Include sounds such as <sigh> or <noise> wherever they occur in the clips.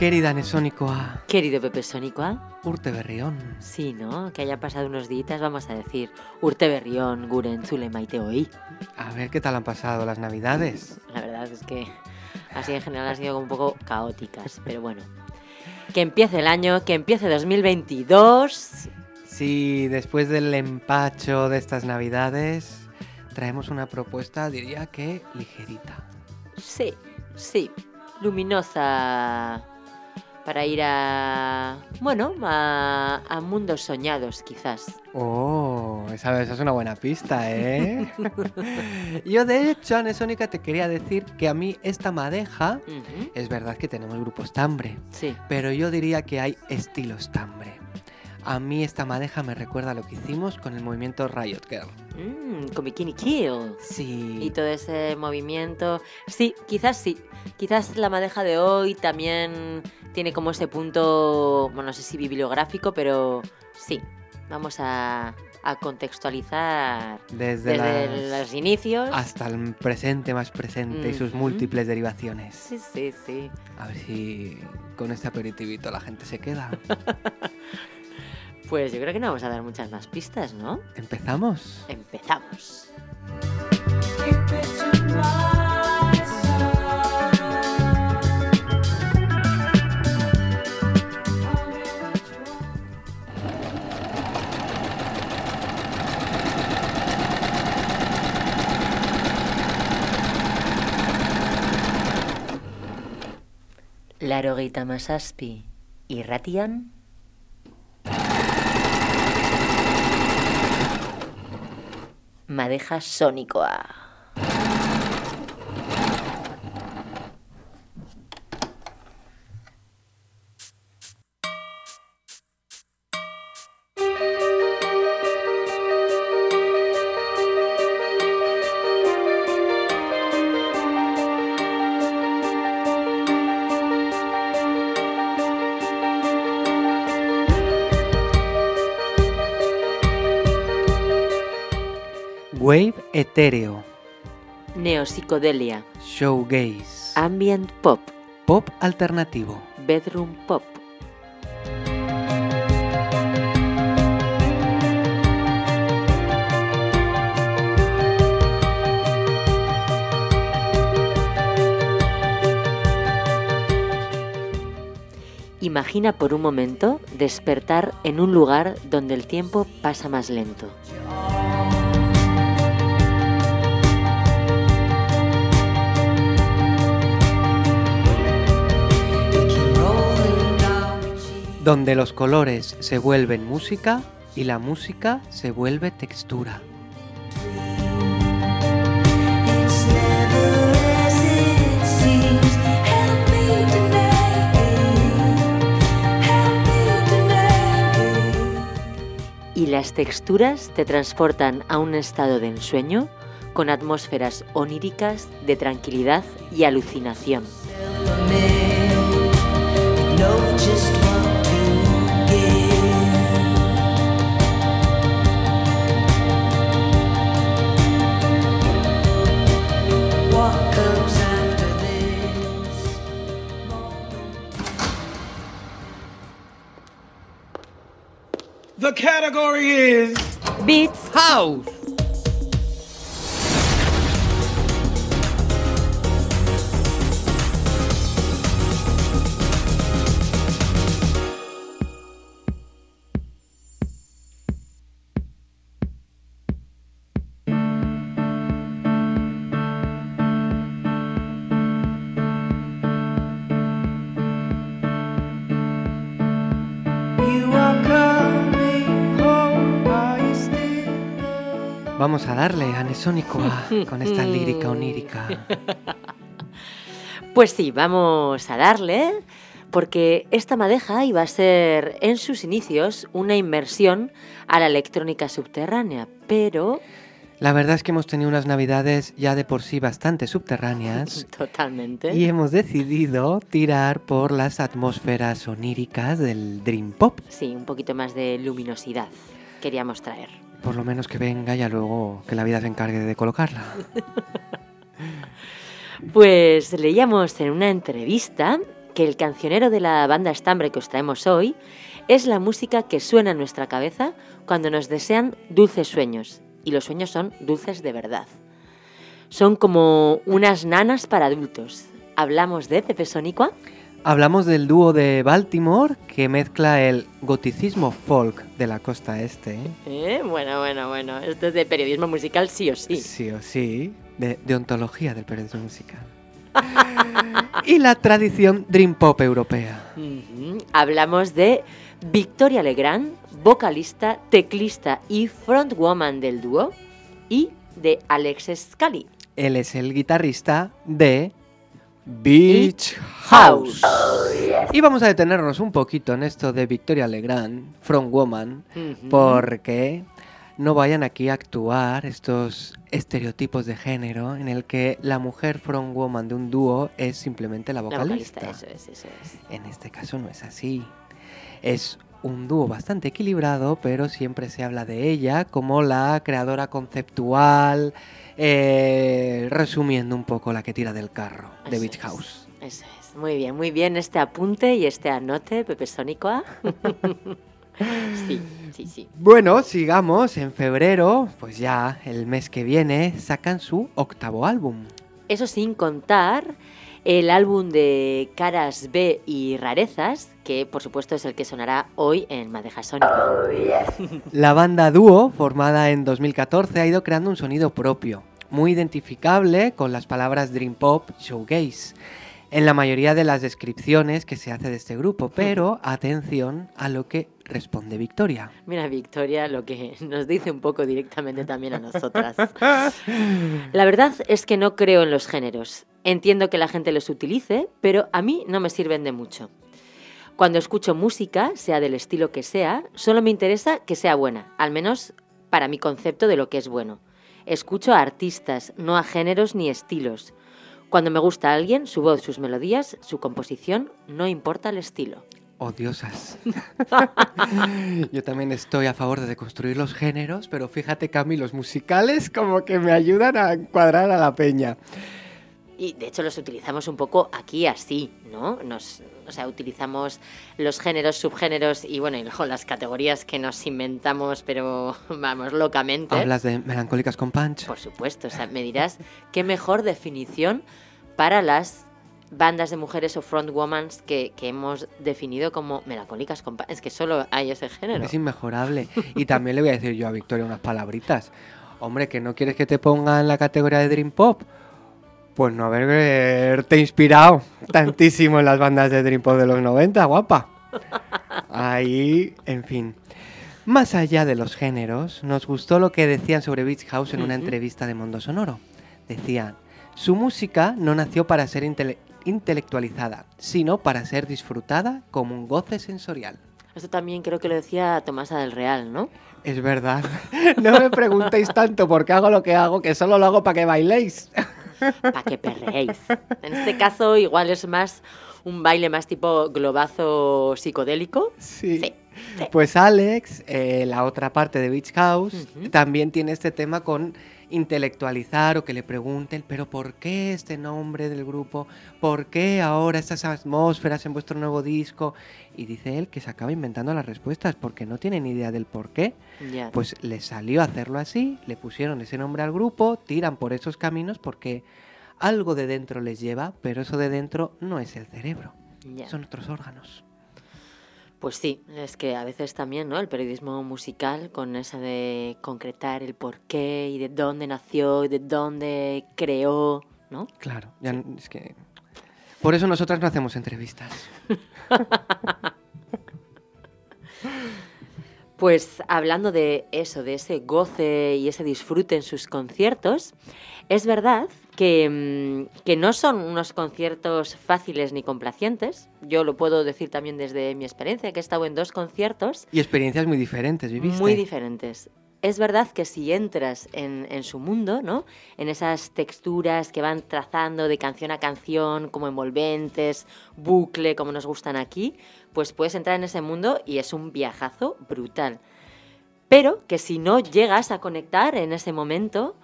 Querida Nesónicoa, Querido Pepe Sónicoa, urte berrión. sí, ¿no? Que haya pasado unos días, vamos a decir, Urte Berrión, Guren, Zule, Maite, hoy. A ver qué tal han pasado las navidades. La verdad es que así en general han sido como un poco caóticas, pero bueno. Que empiece el año, que empiece 2022. Sí, después del empacho de estas navidades, traemos una propuesta, diría que ligerita. Sí, sí, luminosa para ir a, bueno, a, a mundos soñados quizás. Oh, esa, esa es una buena pista, ¿eh? <laughs> Yo, de hecho, Nesónica, te quería decir que a mí esta madeja, es verdad que tenemos grupo estambre, Sí, pero yo diría que hay estilo estambre. A mí esta madeja me recuerda a lo que hicimos con el movimiento Riot Girl. Mm, con Bikini Kill. Sí. Y todo ese movimiento. Sí, quizás sí. Quizás la madeja de hoy también tiene como ese punto, bueno, no sé si bibliográfico, pero sí. Vamos a, a contextualizar Desde, desde las- los inicios. hasta el presente más presente y sus múltiples derivaciones. Sí, sí, sí. A ver si con este aperitivito la gente se queda. <laughs> Pues yo creo que no vamos a dar muchas más pistas, ¿no? ¿Empezamos? Empezamos. Larogeita masazpi irratian madeja sonikoa. Etéreo, Neopsicodelia, showgaze, ambient pop, pop alternativo. bedroom pop. Imagina por un momento despertar en un lugar donde el tiempo pasa más lento. Donde los colores se vuelven música y la música se vuelve textura. Y las texturas te transportan a un estado de ensueño con atmósferas oníricas de tranquilidad y alucinación. The category is Beats House. Darle a Nesónicoa <laughs> con esta lírica onírica. <laughs> Pues sí, vamos a darle, porque esta madeja iba a ser en sus inicios una inmersión a la electrónica subterránea, pero La verdad es que hemos tenido unas navidades ya de por sí bastante subterráneas <laughs> totalmente. y hemos decidido tirar por las atmósferas oníricas del Dream Pop. Sí, un poquito más de luminosidad queríamos traer. Por lo menos que venga y ya luego que la vida se encargue de colocarla. <laughs> Pues leíamos en una entrevista que el cancionero de la banda estambre que os traemos hoy es la música que suena en nuestra cabeza cuando nos desean dulces sueños. Y los sueños son dulces de verdad. Son como unas nanas para adultos. Hablamos de Pepe Sonicua. Hablamos del dúo de Baltimore que mezcla el goticismo folk de la costa este. ¿eh? Eh, Bueno, bueno, bueno. Esto es de periodismo musical sí o sí. Sí o sí, de, de ontología del periodismo musical. <laughs> y la tradición dream pop europea. Hablamos de Victoria Legrand, vocalista, teclista y frontwoman del dúo, y de Alex Scali. Él es el guitarrista de Beach House. Y vamos a detenernos un poquito en esto de Victoria Legrand, From Woman, porque no vayan aquí a actuar estos estereotipos de género en el que la mujer From Woman de un dúo es simplemente la La vocalista. vocalista, eso es, eso es. En este caso no es así. Es un dúo bastante equilibrado, pero siempre se habla de ella como la creadora conceptual, eh, resumiendo un poco la que tira del carro de Beach es. House. Eso es. Muy bien, muy bien este apunte y este anote, Pepe Sónicoa. <laughs> sí, sí, sí. Bueno, sigamos. En febrero, pues ya el mes que viene, sacan su octavo álbum. Eso sin contar el álbum de Caras B y Rarezas, que por supuesto es el que sonará hoy en Madeja Sónico. <laughs> La banda dúo, formada en 2014, ha ido creando un sonido propio, muy identificable con las palabras Dream Pop, Showgaze, en la mayoría de las descripciones que se hace de este grupo, pero atención a lo que responde Victoria. Mira, Victoria, lo que nos dice un poco directamente también a nosotras. <laughs> La verdad es que no creo en los géneros. Entiendo que la gente los utilice, pero a mí no me sirven de mucho. Cuando escucho música, sea del estilo que sea, solo me interesa que sea buena, al menos para mi concepto de lo que es bueno. Escucho a artistas, no a géneros ni estilos. Cuando me gusta alguien, su voz, sus melodías, su composición, no importa el estilo. Odiosas. <laughs> Yo también estoy a favor de deconstruir los géneros, pero fíjate, Cami, los musicales como que me ayudan a cuadrar a la peña. Y de hecho los utilizamos un poco aquí así, ¿no? Nos, o sea, utilizamos los géneros, subgéneros y bueno, y luego las categorías que nos inventamos, pero <laughs> vamos, locamente. Hablas de melancólicas con punch. Por supuesto, o sea, me dirás qué mejor definición para las bandas de mujeres o frontwomans que, que hemos definido como melancólicas con pa- Es que solo hay ese género. Es inmejorable. Y también le voy a decir yo a Victoria unas palabritas. Hombre, que no quieres que te ponga en la categoría de Dream Pop. Pues no haberte inspirado <laughs> tantísimo en las bandas de Dream Pop de los 90, guapa. Ahí, en fin. Más allá de los géneros, nos gustó lo que decían sobre Beach House en una entrevista de Mundo Sonoro. Decían, su música no nació para ser intele- intelectualizada, sino para ser disfrutada como un goce sensorial. Esto también creo que lo decía Tomasa del Real, ¿no? Es verdad. <laughs> No me preguntéis tanto por qué hago lo que hago, que solo lo hago para que bailéis. <laughs> Para que perreéis. En este caso, igual es más un baile más tipo globazo psicodélico. Sí. Sí. Pues Alex, eh, la otra parte de Beach House, también tiene este tema con intelectualizar o que le pregunten, pero ¿por qué este nombre del grupo? ¿Por qué ahora estas atmósferas en vuestro nuevo disco? Y dice él que se acaba inventando las respuestas porque no tiene ni idea del por qué. Pues le salió a hacerlo así, le pusieron ese nombre al grupo, tiran por esos caminos porque algo de dentro les lleva, pero eso de dentro no es el cerebro, son otros órganos. Pues sí, es que a veces también, ¿no? El periodismo musical con esa de concretar el por qué y de dónde nació y de dónde creó, ¿no? Claro, ya es que... Por eso nosotras no hacemos entrevistas. <laughs> Pues hablando de eso, de ese goce y ese disfrute en sus conciertos, es verdad que, mm, que no son unos conciertos fáciles ni complacientes. Yo lo puedo decir también desde mi experiencia, que he estado en dos conciertos Y experiencias muy diferentes, ¿viviste? muy diferentes. Es verdad que si entras en, en su mundo, ¿no? En esas texturas que van trazando de canción a canción, como envolventes, bucle, como nos gustan aquí, pues puedes entrar en ese mundo y es un viajazo brutal. Pero que si no llegas a conectar en ese momento,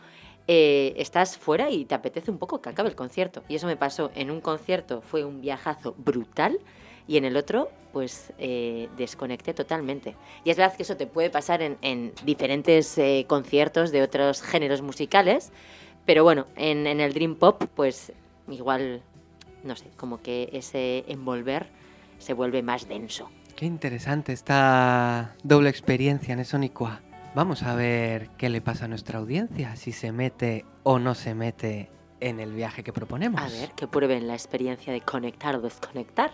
eh, estás fuera y te apetece un poco que acabe el concierto. Y eso me pasó en un concierto, fue un viajazo brutal. Y en el otro, pues eh, desconecté totalmente. Y es verdad que eso te puede pasar en, en diferentes eh, conciertos de otros géneros musicales. Pero bueno, en, el Dream Pop, pues igual, no sé, como que ese envolver se vuelve más denso. Qué interesante esta doble experiencia en Sonicua. Vamos a ver qué le pasa a nuestra audiencia, si se mete o no se mete en el viaje que proponemos. A ver, que prueben la experiencia de conectar o desconectar.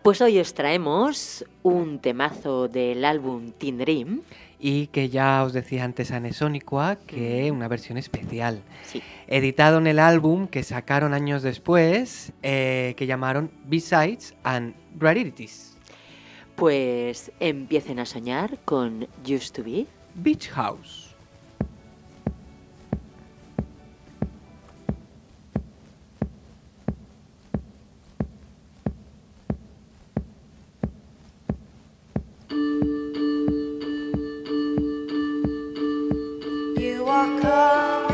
Pues hoy os traemos un temazo del álbum Teen Dream. Y que ya os decía antes a Sonicua que una versión especial. Sí. Editado en el álbum que sacaron años después, eh, que llamaron B-Sides and Rarities. Pues empiecen a soñar con Used to Be. Beach House. You are coming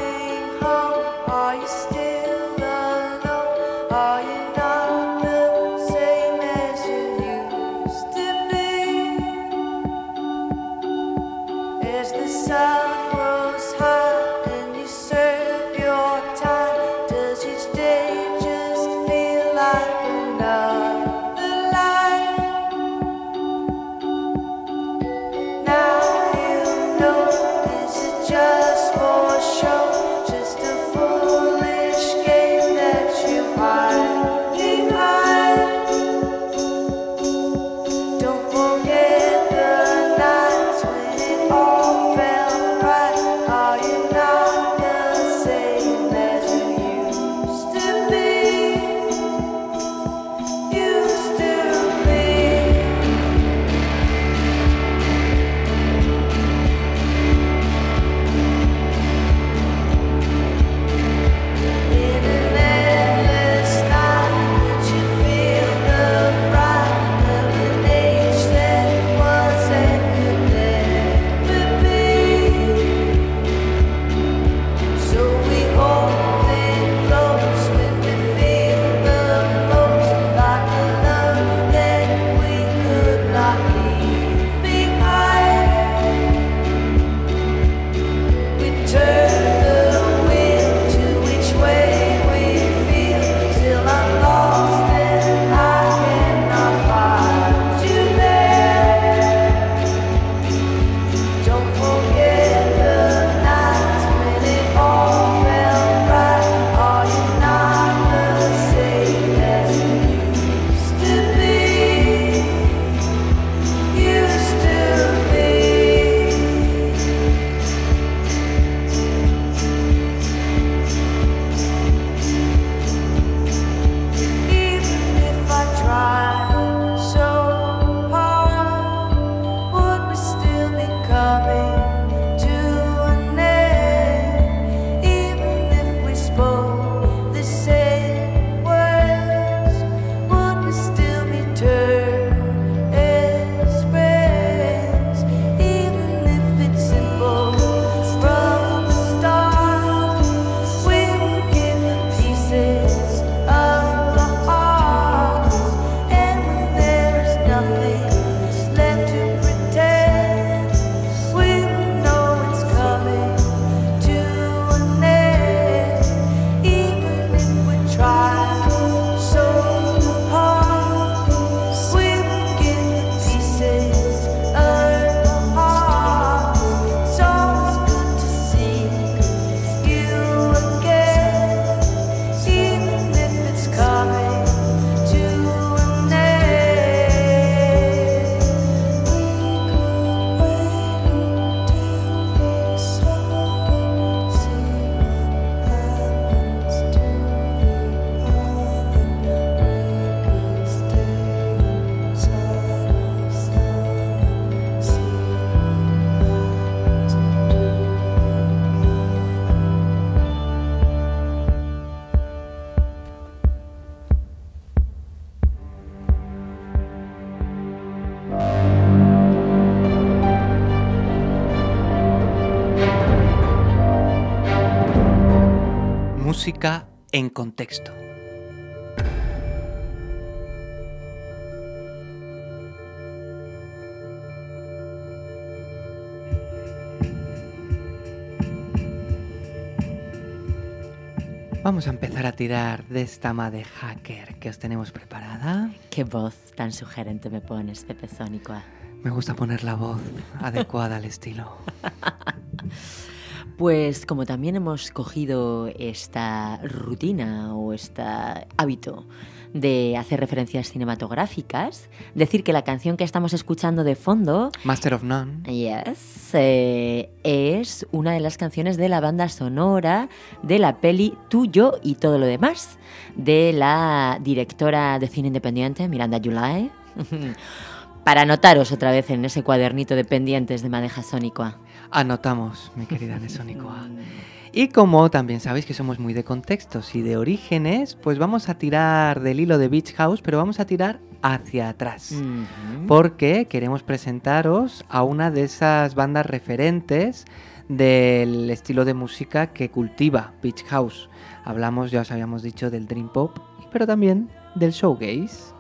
música en contexto. Vamos a empezar a tirar de esta de hacker que os tenemos preparada. Qué voz tan sugerente me pones, Pepe Sónico. Me gusta poner la voz adecuada al estilo. <laughs> Pues como también hemos cogido esta rutina o este hábito de hacer referencias cinematográficas, decir que la canción que estamos escuchando de fondo Master of None. Yes, eh, es una de las canciones de la banda sonora de la peli Tú, yo y todo lo demás, de la directora de cine independiente Miranda July. <laughs> Para anotaros otra vez en ese cuadernito de pendientes de Madeja Sónicoa. Anotamos, mi querida Nesónicoa. Y como también sabéis que somos muy de contextos y de orígenes, pues vamos a tirar del hilo de Beach House, pero vamos a tirar hacia atrás. Porque queremos presentaros a una de esas bandas referentes del estilo de música que cultiva Beach House. Hablamos, ya os habíamos dicho, del Dream Pop, pero también del Showgaze.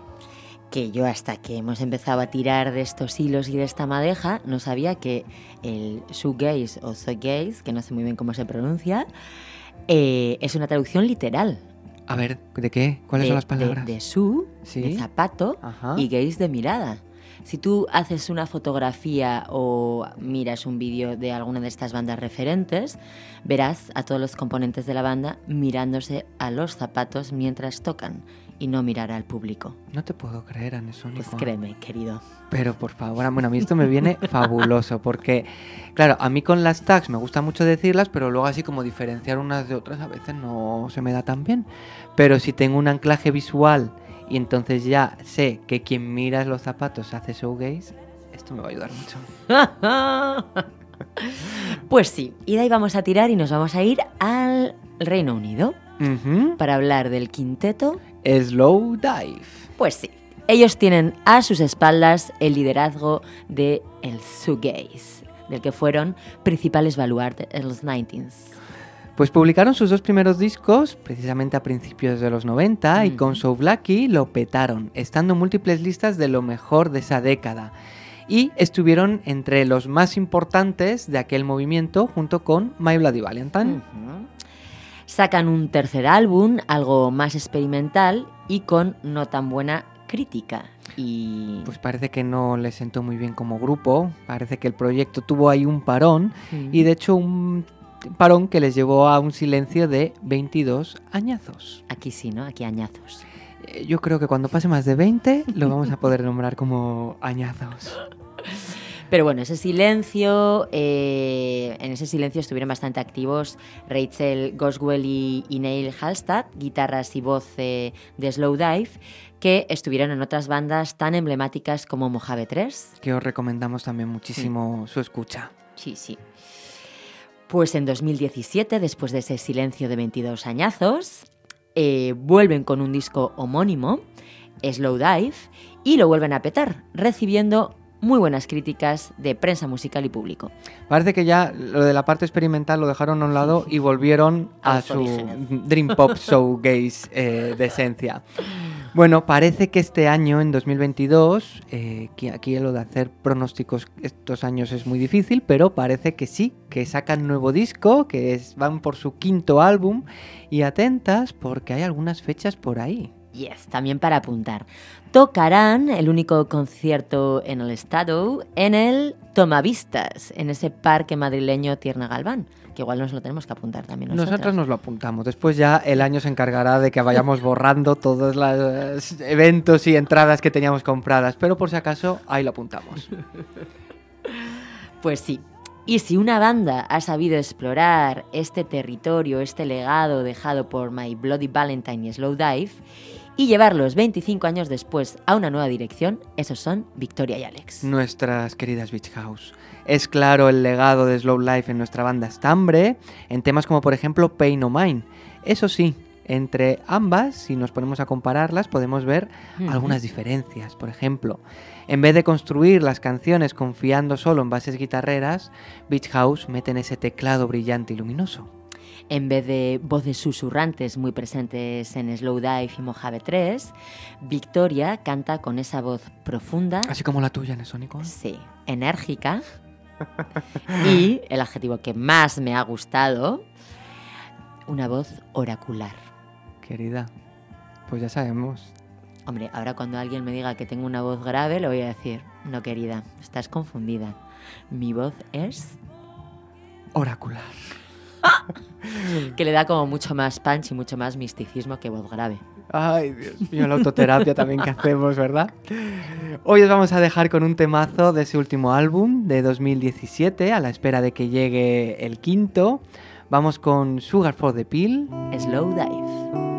Que yo hasta que hemos empezado a tirar de estos hilos y de esta madeja, no sabía que el shoegaze o shoegaze, que no sé muy bien cómo se pronuncia, eh, es una traducción literal. A ver, ¿de qué? ¿Cuáles de, son las de- palabras? De, shoe, Sí. de zapato, Ajá. y gaze de mirada. Si tú haces una fotografía o miras un vídeo de alguna de estas bandas referentes, verás a todos los componentes de la banda mirándose a los zapatos mientras tocan y no mirar al público. No te puedo creer, Anesónico. Pues créeme, querido. Pero por favor, bueno, a mí esto me viene <laughs> fabuloso porque, claro, a mí con las tags me gusta mucho decirlas, pero luego así como diferenciar unas de otras a veces no se me da tan bien. Pero si tengo un anclaje visual y entonces ya sé que quien mira los zapatos hace showgaze, esto me va a ayudar mucho. <laughs> Pues sí, y de ahí vamos a tirar y nos vamos a ir al Reino Unido para hablar del quinteto. Slow dive. Pues sí, ellos tienen a sus espaldas el liderazgo de el shoegaze, del que fueron principales baluartes en los 90s. Pues publicaron sus dos primeros discos precisamente a principios de los 90 y Ujú. con So Blacky lo petaron, estando en múltiples listas de lo mejor de esa década. Y estuvieron entre los más importantes de aquel movimiento junto con My Bloody Valentine. Ujú. Sacan un tercer álbum, algo más experimental y con no tan buena crítica. Y Pues parece que no les sentó muy bien como grupo, parece que el proyecto tuvo ahí un parón y de hecho un parón que les llevó a un silencio de 22 añazos. aquí sí, ¿no? Aquí añazos. Eh, Yo creo que cuando pase más de 20 lo vamos a poder <laughs> nombrar como añazos. Pero bueno, ese silencio, eh, en ese silencio estuvieron bastante activos Rachel Goswell y, y Neil Halstad, guitarras y voz eh, de Slow Dive, que estuvieron en otras bandas tan emblemáticas como Mojave 3. que os recomendamos también muchísimo su escucha. Sí, sí. Pues en 2017, después de ese silencio de 22 añazos, eh, vuelven con un disco homónimo, Slow Dive, y lo vuelven a petar, recibiendo muy buenas críticas de prensa musical y público. Parece que ya lo de la parte experimental lo dejaron a un lado y volvieron A su. Dream Pop Showgaze eh, de esencia. Bueno, parece que este año, en 2022, eh, que aquí lo de hacer pronósticos estos años es muy difícil, pero parece que sí, que sacan nuevo disco, que es- van por su quinto álbum y atentas porque hay algunas fechas por ahí. Yes, también para apuntar. Tocarán el único concierto en el estado en el Tomavistas, en ese parque madrileño Tierna Galván, que igual nos lo tenemos que apuntar también nosotros. Nosotros nos lo apuntamos. Después ya el año se encargará de que vayamos <laughs> borrando todos los eventos y entradas que teníamos compradas. Pero por si acaso, ahí lo apuntamos. Pues sí. Y si una banda ha sabido explorar este territorio, este legado dejado por My Bloody Valentine y Slow Dive, y llevarlos 25 años después a una nueva dirección, esos son Victoria y Alex. Nuestras queridas Beach House. Es claro el legado de Slow Life en nuestra banda Estambre, en temas como por ejemplo Pain No Mine. Eso sí, entre ambas, si nos ponemos a compararlas, podemos ver algunas diferencias. Por ejemplo, en vez de construir las canciones confiando solo en bases guitarreras, Beach House meten ese teclado brillante y luminoso. En vez de voces susurrantes muy presentes en Slow Dive y Mojave 3, Victoria canta con esa voz profunda, Así como la tuya, Nesónico. sí, enérgica <laughs> y, el adjetivo que más me ha gustado, una voz oracular. Querida, pues ya sabemos. Hombre, ahora cuando alguien me diga que tengo una voz grave, le voy a decir, no querida, estás confundida. Mi voz es Oracular. <laughs> que le da como mucho más punch y mucho más misticismo que voz grave. Ay, Dios mío, la autoterapia también que hacemos, ¿verdad? Hoy os vamos a dejar con un temazo de ese último álbum de 2017, a la espera de que llegue el quinto. Vamos con Sugar for the Pill. Slow Dive.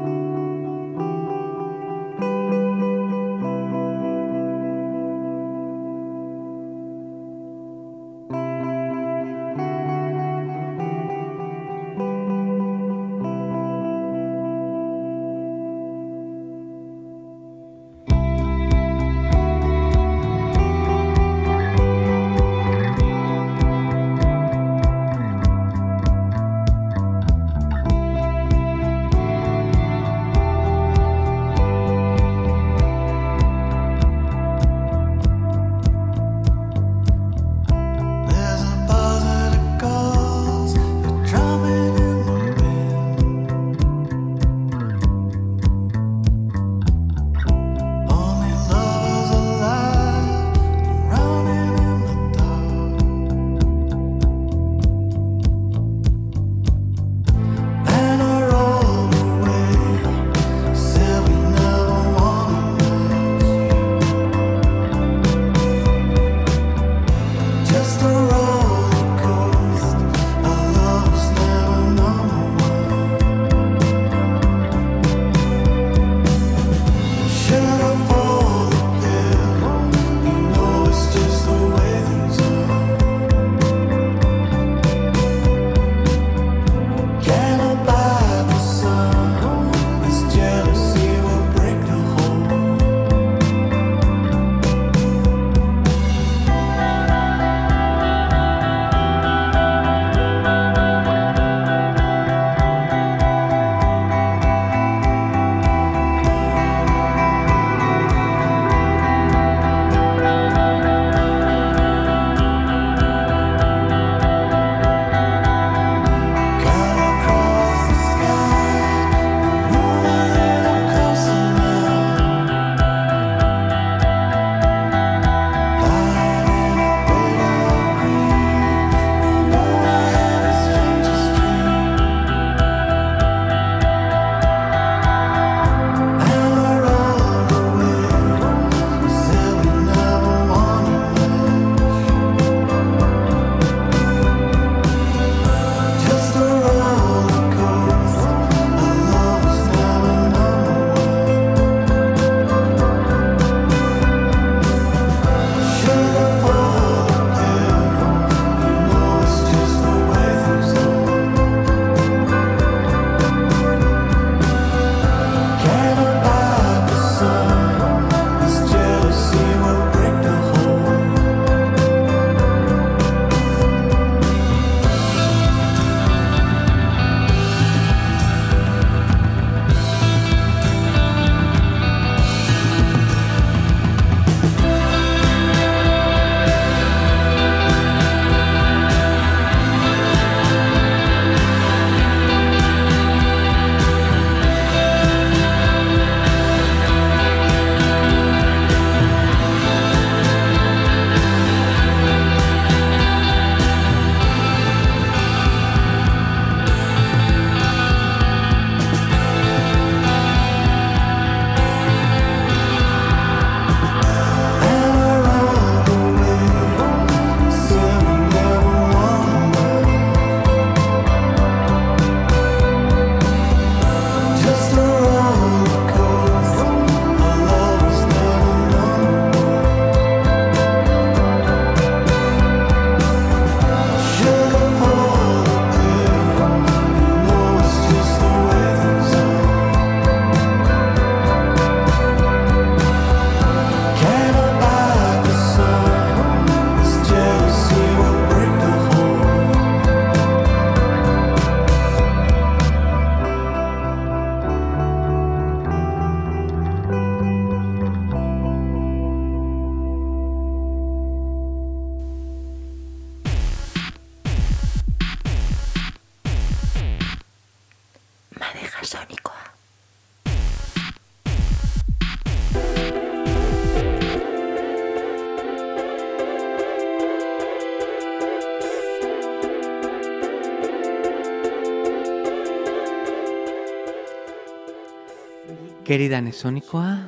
Querida Nesónicoa,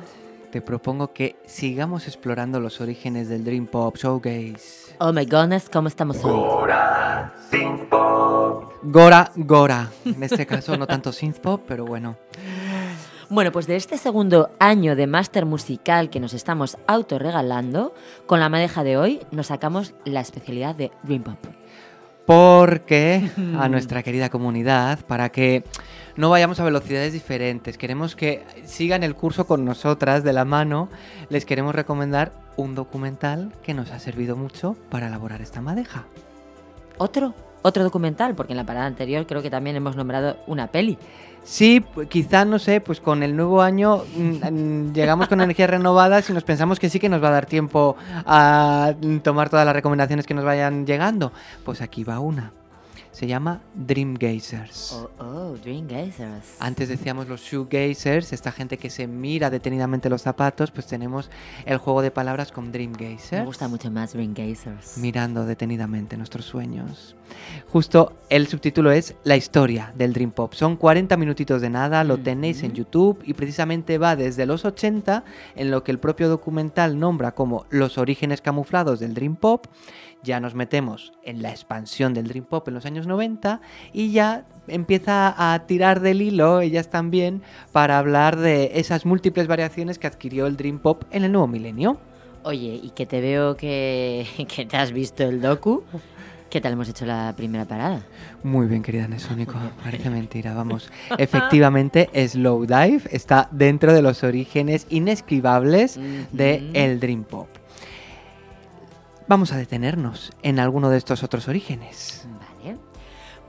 te propongo que sigamos explorando los orígenes del Dream Pop Showcase. Oh my goodness, ¿cómo estamos hoy? Gora, Gora. En este caso no tanto synth pop, pero bueno. Bueno, pues de este segundo año de máster musical que nos estamos autorregalando, con la madeja de hoy nos sacamos la especialidad de Dream Pop. Porque <laughs> a nuestra querida comunidad, para que no vayamos a velocidades diferentes, queremos que sigan el curso con nosotras de la mano, les queremos recomendar un documental que nos ha servido mucho para elaborar esta madeja. ¿Otro? Otro documental, porque en la parada anterior creo que también hemos nombrado una peli. Sí, quizá, no sé, pues con el nuevo año mm, mm, llegamos con <laughs> energías renovadas y nos pensamos que sí que nos va a dar tiempo a tomar todas las recomendaciones que nos vayan llegando. Pues aquí va una. Se llama Dream Gazers. Oh, oh, Dream Gazers. Antes decíamos los shoegazers, esta gente que se mira detenidamente los zapatos, pues tenemos el juego de palabras con Dream Gazers. Me gusta mucho más Dream Gazers. Mirando detenidamente nuestros sueños. Justo el subtítulo es La historia del Dream Pop. Son 40 minutitos de nada, lo tenéis en. YouTube y precisamente va desde los 80, en lo que el propio documental nombra como los orígenes camuflados del Dream Pop. Ya nos metemos en la expansión del Dream Pop en los años 90 y ya empieza a tirar del hilo, ellas también, para hablar de esas múltiples variaciones que adquirió el Dream Pop en el nuevo milenio. Oye, y que te veo que, <laughs> que te has visto el docu. ¿Qué tal hemos hecho la primera parada? Muy bien, querida Nesónico. Parece mentira, vamos. <laughs> Efectivamente, Slow Dive está dentro de los orígenes inesquivables de Ujú. el Dream Pop. Vamos a detenernos en alguno de estos otros orígenes. Vale.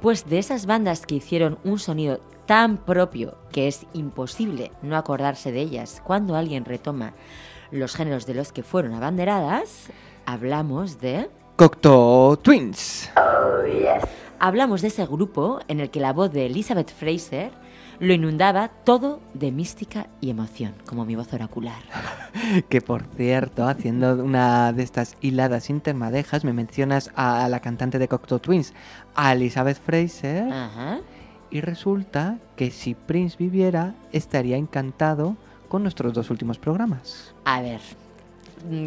Pues de esas bandas que hicieron un sonido tan propio que es imposible no acordarse de ellas cuando alguien retoma los géneros de los que fueron abanderadas, hablamos de... Cocteau Twins. Hablamos de ese grupo en el que la voz de Elizabeth Fraser lo inundaba todo de mística y emoción, como mi voz oracular. <laughs> Que por cierto, haciendo una de estas hiladas intermadejas, me mencionas a la cantante de Cocteau Twins, a Elizabeth Fraser. Ajá. Y resulta que si Prince viviera, estaría encantado con nuestros dos últimos programas. A ver,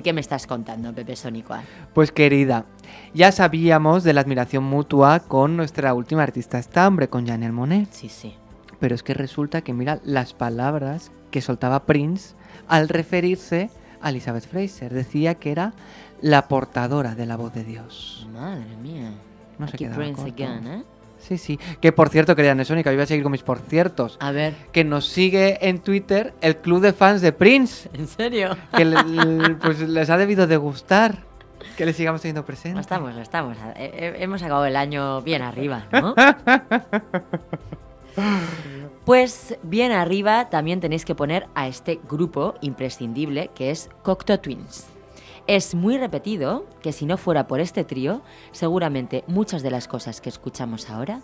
¿qué me estás contando, Pepe Sónico? Pues querida, ya sabíamos de la admiración mutua con nuestra última artista estambre, con Janelle Monet. Sí, sí. Pero es que resulta que mira las palabras que soltaba Prince al referirse a Elizabeth Fraser. Decía que era la portadora de la voz de Dios. Madre mía. No se quedaba Prince corto. again, ¿eh? Sí, sí. Que por cierto, querida Nesónica, yo voy a seguir con mis por ciertos. A ver, Que nos sigue en Twitter el club de fans de Prince. ¿en serio? que le- <laughs> le- pues les ha debido de gustar que le sigamos teniendo presente. No estamos, no estamos. Eh, eh, Hemos acabado el año bien arriba, ¿no? <laughs> Pues bien arriba también tenéis que poner a este grupo imprescindible que es Cocteau Twins. Es muy repetido que si no fuera por este trío, seguramente muchas de las cosas que escuchamos ahora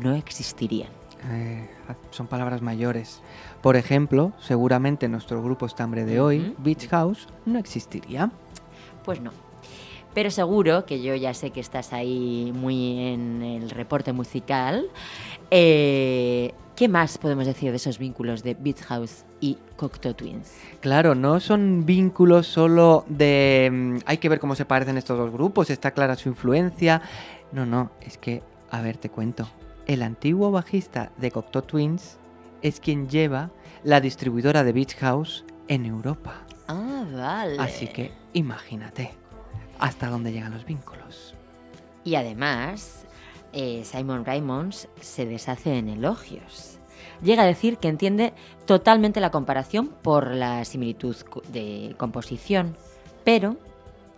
no existirían. Eh, son palabras mayores. Por ejemplo, seguramente nuestro grupo estambre de hoy. Beach House, no existiría. Pues no. Pero seguro que yo ya sé que estás ahí muy en el reporte musical. Eh, ¿Qué más podemos decir de esos vínculos de Beach House y Cocteau Twins? Claro, no son vínculos solo de... mm, Hay que ver cómo se parecen estos dos grupos, está clara su influencia. No, no, es que, a ver, te cuento. El antiguo bajista de Cocteau Twins es quien lleva la distribuidora de Beach House en Europa. Ah, vale. Así que imagínate hasta dónde llegan los vínculos. Y además, eh, Simon Raymonds se deshace en elogios. Llega a decir que entiende totalmente la comparación por la similitud de composición, pero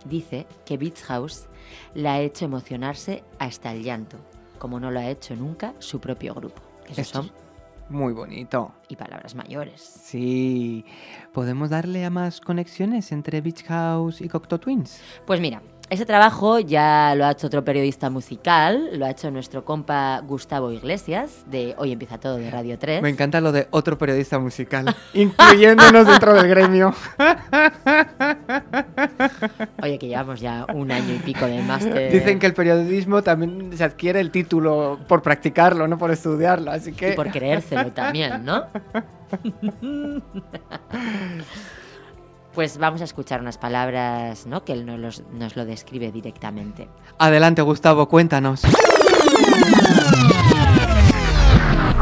dice que Beach House la ha hecho emocionarse hasta el llanto, como no lo ha hecho nunca su propio grupo. Esto son es muy bonito. y palabras mayores. Sí. ¿Podemos darle a más conexiones entre Beach House y Cocteau Twins? Pues mira, ese trabajo ya lo ha hecho otro periodista musical, lo ha hecho nuestro compa Gustavo Iglesias, de Hoy Empieza Todo de Radio 3. Me encanta lo de otro periodista musical, <laughs> incluyéndonos dentro del gremio. <laughs> Oye, que llevamos ya un año y pico de máster. Dicen que el periodismo también se adquiere el título por practicarlo, no por estudiarlo, así que... Y por creérselo también, ¿no? <laughs> Pues vamos a escuchar unas palabras, ¿no? Que él nos, los- nos lo describe directamente. Adelante, Gustavo, cuéntanos.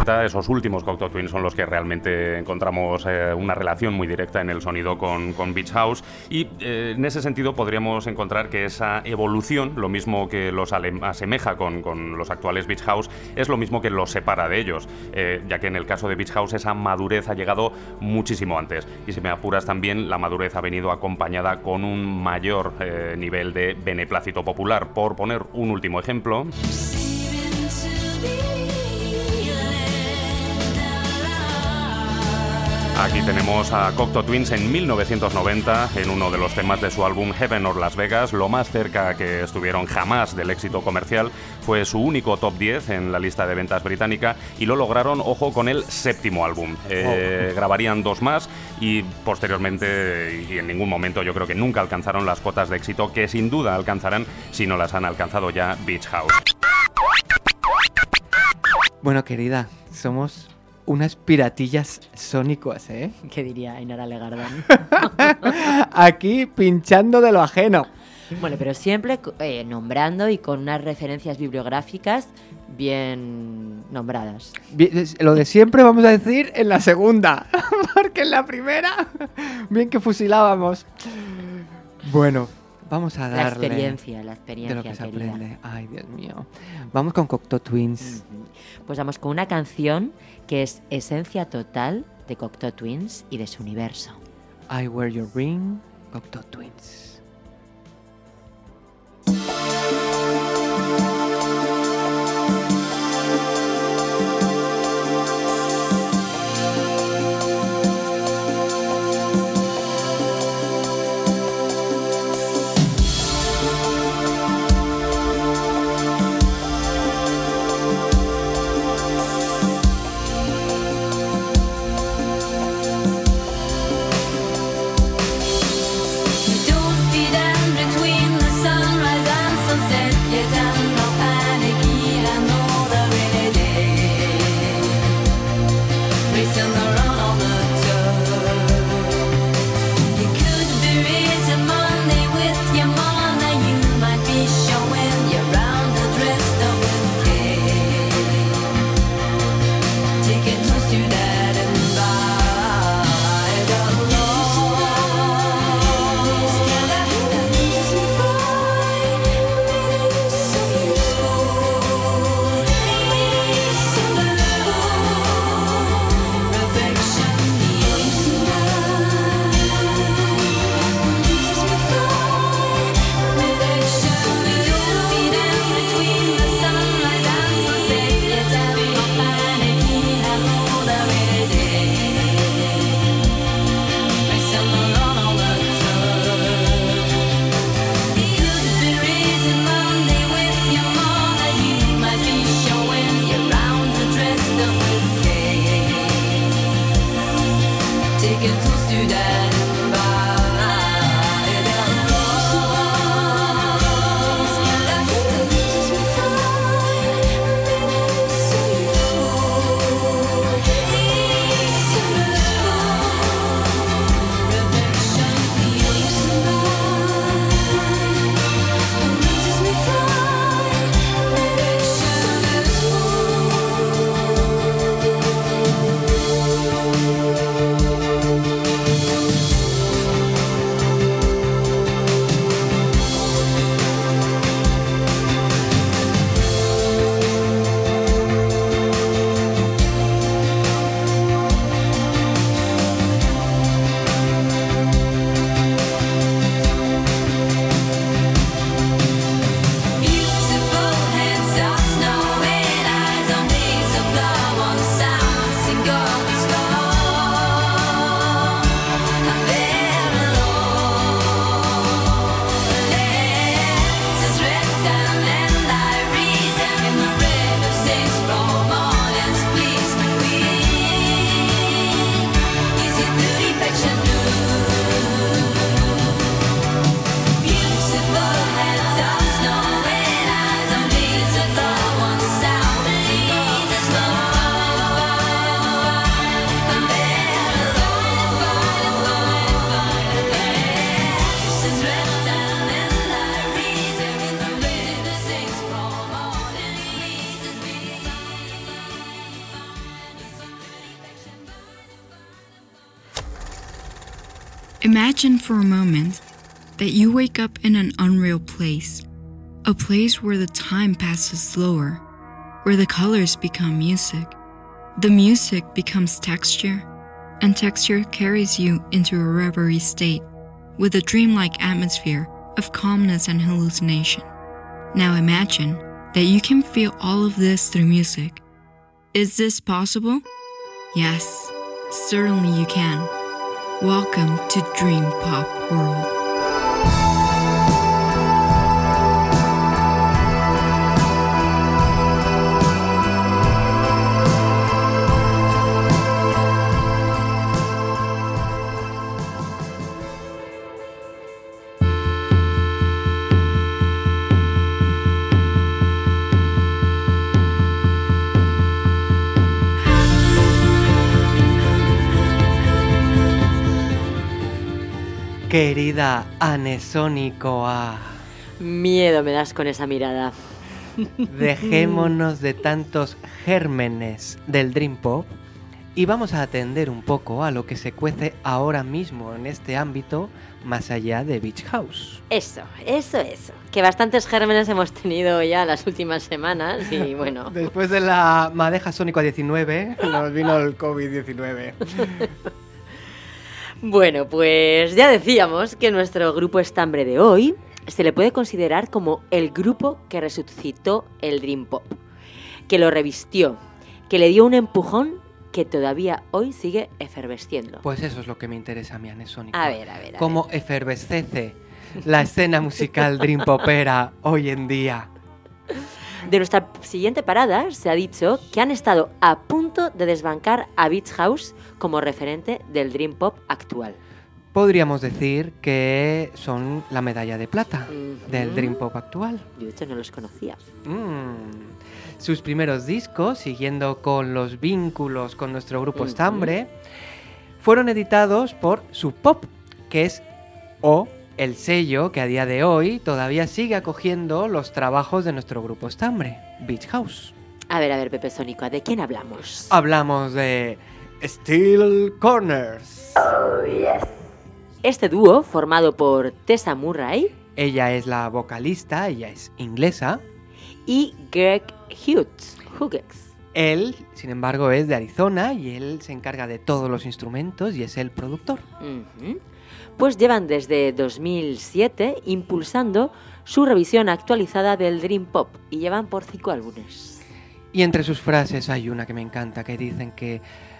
Esos últimos Cocteau Twins son los que realmente encontramos eh, una relación muy directa en el sonido con, Beach House. Y eh, en ese sentido podríamos encontrar que esa evolución, lo mismo que los asemeja con, los actuales Beach House, es lo mismo que los separa de ellos, eh, ya que en el caso de Beach House esa madurez ha llegado muchísimo antes. Y si me apuras también la madurez ha venido acompañada con un mayor nivel de beneplácito popular. Por poner un último ejemplo, Aquí tenemos a Cocteau Twins en 1990 en uno de los temas de su álbum Heaven or Las Vegas. Lo más cerca que estuvieron jamás del éxito comercial fue su único top 10 en la lista de ventas británica y lo lograron, ojo, con el séptimo álbum. Eh, Grabarían dos más y posteriormente y en ningún momento yo creo que nunca alcanzaron las cotas de éxito que sin duda alcanzarán si no las han alcanzado ya Beach House. Bueno, querida, somos unas piratillas sónicos, ¿eh? <laughs> ¿Qué diría Ainara Legardán? <laughs> Aquí pinchando de lo ajeno. bueno, pero siempre eh, nombrando y con unas referencias bibliográficas bien nombradas. Lo de siempre vamos a decir en la segunda, <laughs> porque en la primera, bien que fusilábamos. Bueno, vamos a La darle experiencia, la de experiencia, lo que se querida. aprende. Ay, Dios mío. Vamos con Cocteau Twins. Pues vamos con una canción que es esencia total de Cocteau Twins y de su universo. I Wear Your Ring, Cocteau Twins. Imagine for a moment that you wake up in an unreal place, a place where the time passes slower, where the colors become music, the music becomes texture, and texture carries you into a reverie state with a dreamlike atmosphere of calmness and hallucination. Now imagine that you can feel all of this through music. Is this possible? Yes, certainly you can. Welcome to Dream Pop World. Querida Anesónicoa, Miedo me das con esa mirada. <laughs> dejémonos de tantos gérmenes del Dream Pop y vamos a atender un poco a lo que se cuece ahora mismo en este ámbito más allá de Beach House. Eso, eso, eso. Que bastantes gérmenes hemos tenido ya las últimas semanas y <laughs> bueno. Después de la madeja Sónico 19 nos vino el COVID-19. <laughs> Bueno, pues ya decíamos que nuestro grupo estambre de hoy se le puede considerar como el grupo que resucitó el Dream Pop, que lo revistió, que le dio un empujón que todavía hoy sigue efervesciendo. Pues eso es lo que me interesa a mí, Anesónico. A ver, a ver, a Cómo efervescece la escena musical Dream Popera hoy en día. De nuestra siguiente parada se ha dicho que han estado a punto de desbancar a Beach House como referente del Dream Pop actual. Podríamos decir que son la medalla de plata del. Dream Pop actual. Yo de hecho no los conocía. Mm. Sus primeros discos, siguiendo con los vínculos con nuestro grupo. Estambre, fueron editados por Sub Pop, que es o el sello que a día de hoy todavía sigue acogiendo los trabajos de nuestro grupo Estambre, Beach House. A ver, a ver, Pepe Sónico, ¿de quién hablamos? Hablamos de Steel Corners. Este dúo, formado por Tessa Murray Ella es la vocalista, ella es inglesa. y Greg Hughes, Hughes. Él, sin embargo, es de Arizona y él se encarga de todos los instrumentos y es el productor. Pues llevan desde 2007 impulsando su revisión actualizada del Dream Pop y llevan por cinco álbumes. Y entre sus frases hay una que me encanta, que dicen que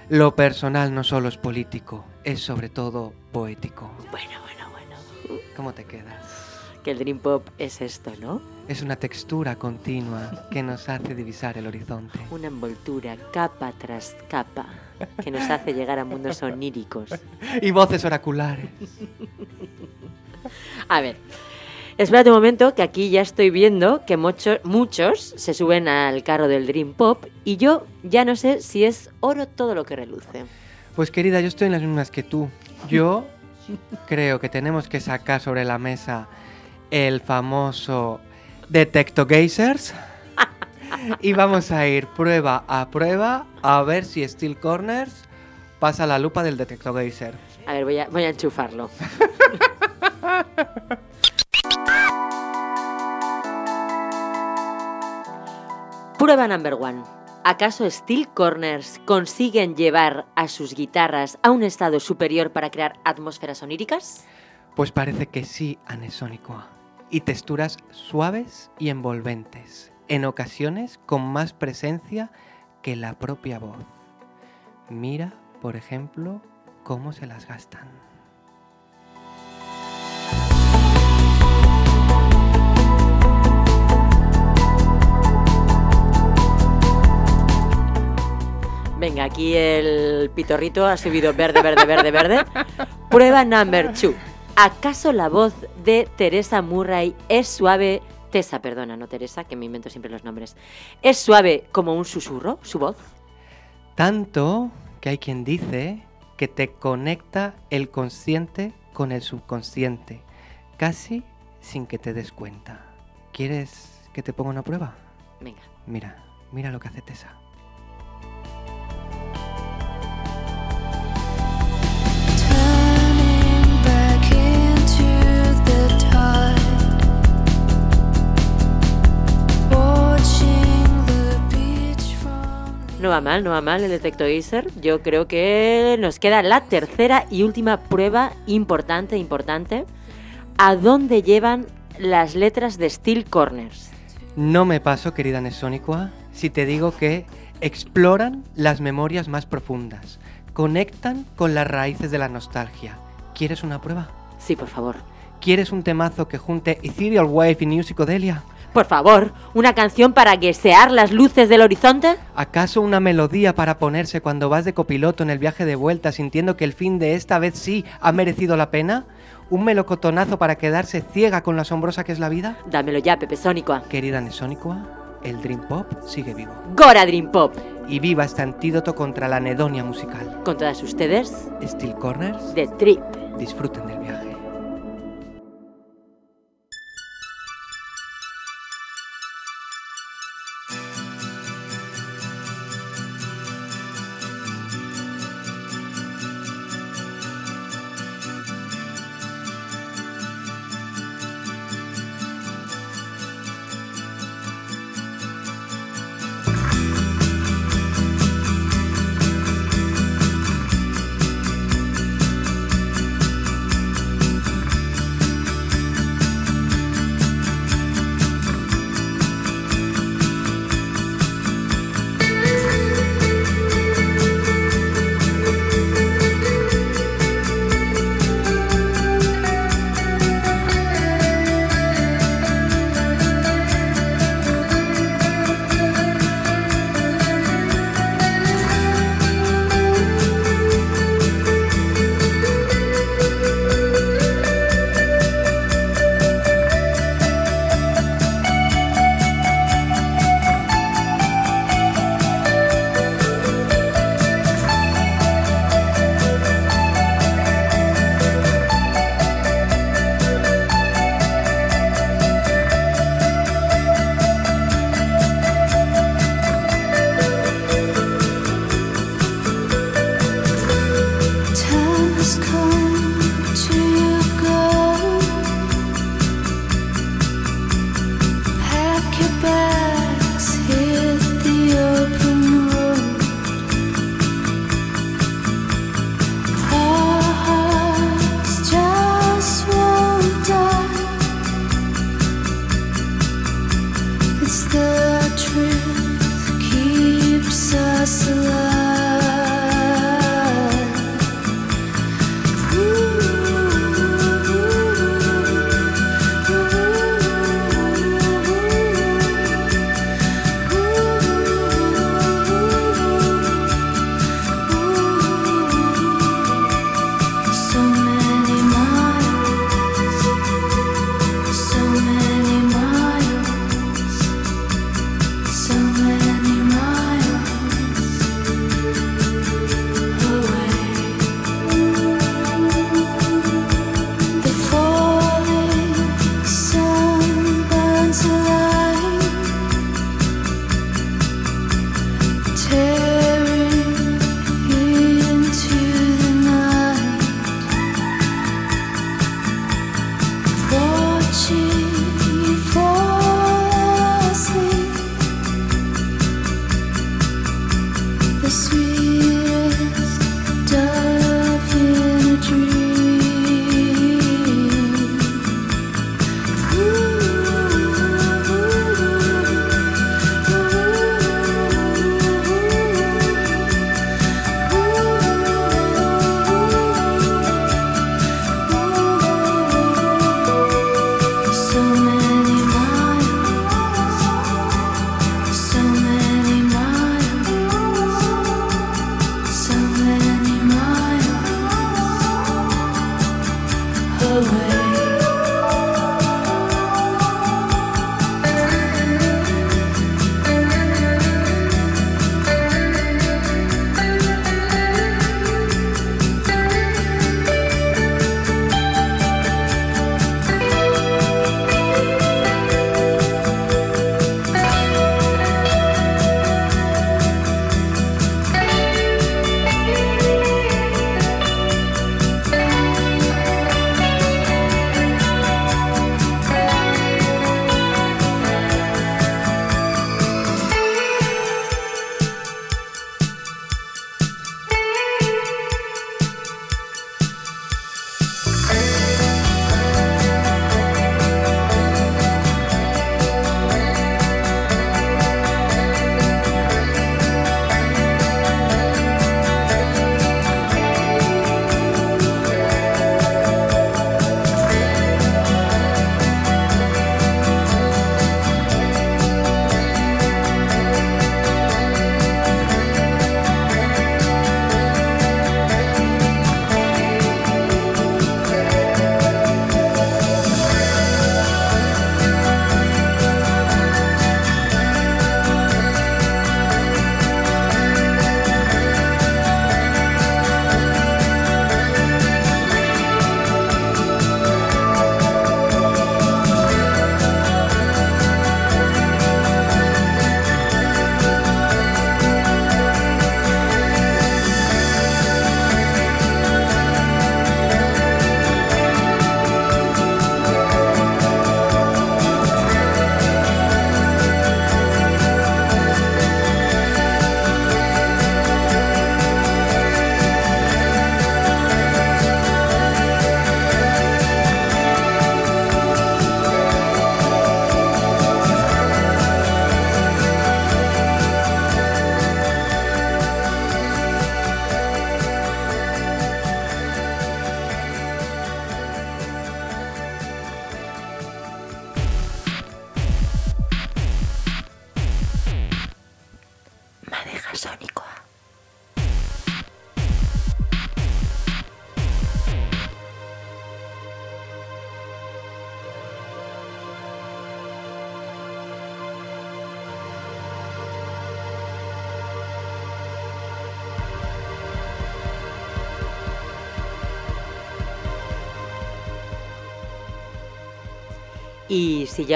lo personal no solo es político, es sobre todo poético. Bueno, bueno, bueno. ¿Cómo te quedas? Que el Dream Pop es esto, ¿no? Es una textura continua que nos hace divisar el horizonte. <laughs> Una envoltura capa tras capa que nos hace llegar a mundos oníricos. Y voces oraculares. <laughs> A ver, espérate un momento que aquí ya estoy viendo que muchos muchos se suben al carro del Dream Pop y yo ya no sé si es oro todo lo que reluce. Pues querida, yo estoy en las mismas que tú. Yo <laughs> creo que tenemos que sacar sobre la mesa el famoso Detecto Gazers. Y vamos a ir prueba a prueba a ver si Steel Corners pasa la lupa del Detecto Gazer. A ver, voy a, voy a enchufarlo. <laughs> Prueba number one. ¿Acaso Steel Corners consiguen llevar a sus guitarras a un estado superior para crear atmósferas oníricas? Pues parece que sí, Anesónico. Y texturas suaves y envolventes, en ocasiones con más presencia que la propia voz. Mira, por ejemplo, cómo se las gastan. Venga, aquí el pitorrito ha subido verde, verde, verde, verde. Prueba number two. ¿Acaso la voz de Teresa Murray es suave? Tessa, perdona, no Teresa, que me invento siempre los nombres. ¿Es suave como un susurro, su voz? Tanto que hay quien dice que te conecta el consciente con el subconsciente, casi sin que te des cuenta. ¿Quieres que te ponga una prueba? Venga. Mira, mira lo que hace Tessa. No va mal, no va mal el detectorizer. Yo creo que nos queda la tercera y última prueba importante, importante. ¿A dónde llevan las letras de Steel Corners? No me paso, querida Nesónicua, si te digo que exploran las memorias más profundas, conectan con las raíces de la nostalgia. ¿Quieres una prueba? Sí, por favor. ¿Quieres un temazo que junte Ethereal Wave y New Psychedelia? Por favor, una canción para guisear las luces del horizonte. ¿Acaso una melodía para ponerse cuando vas de copiloto en el viaje de vuelta sintiendo que el fin de esta vez sí ha merecido la pena? ¿Un melocotonazo para quedarse ciega con lo asombrosa que es la vida? Dámelo ya, Pepe Sónico. Querida Nesónicua, el Dream Pop sigue vivo. Gora Dream Pop. Y viva este antídoto contra la anedonia musical. Con todas ustedes, Steel Corners, The Trip. disfruten del viaje.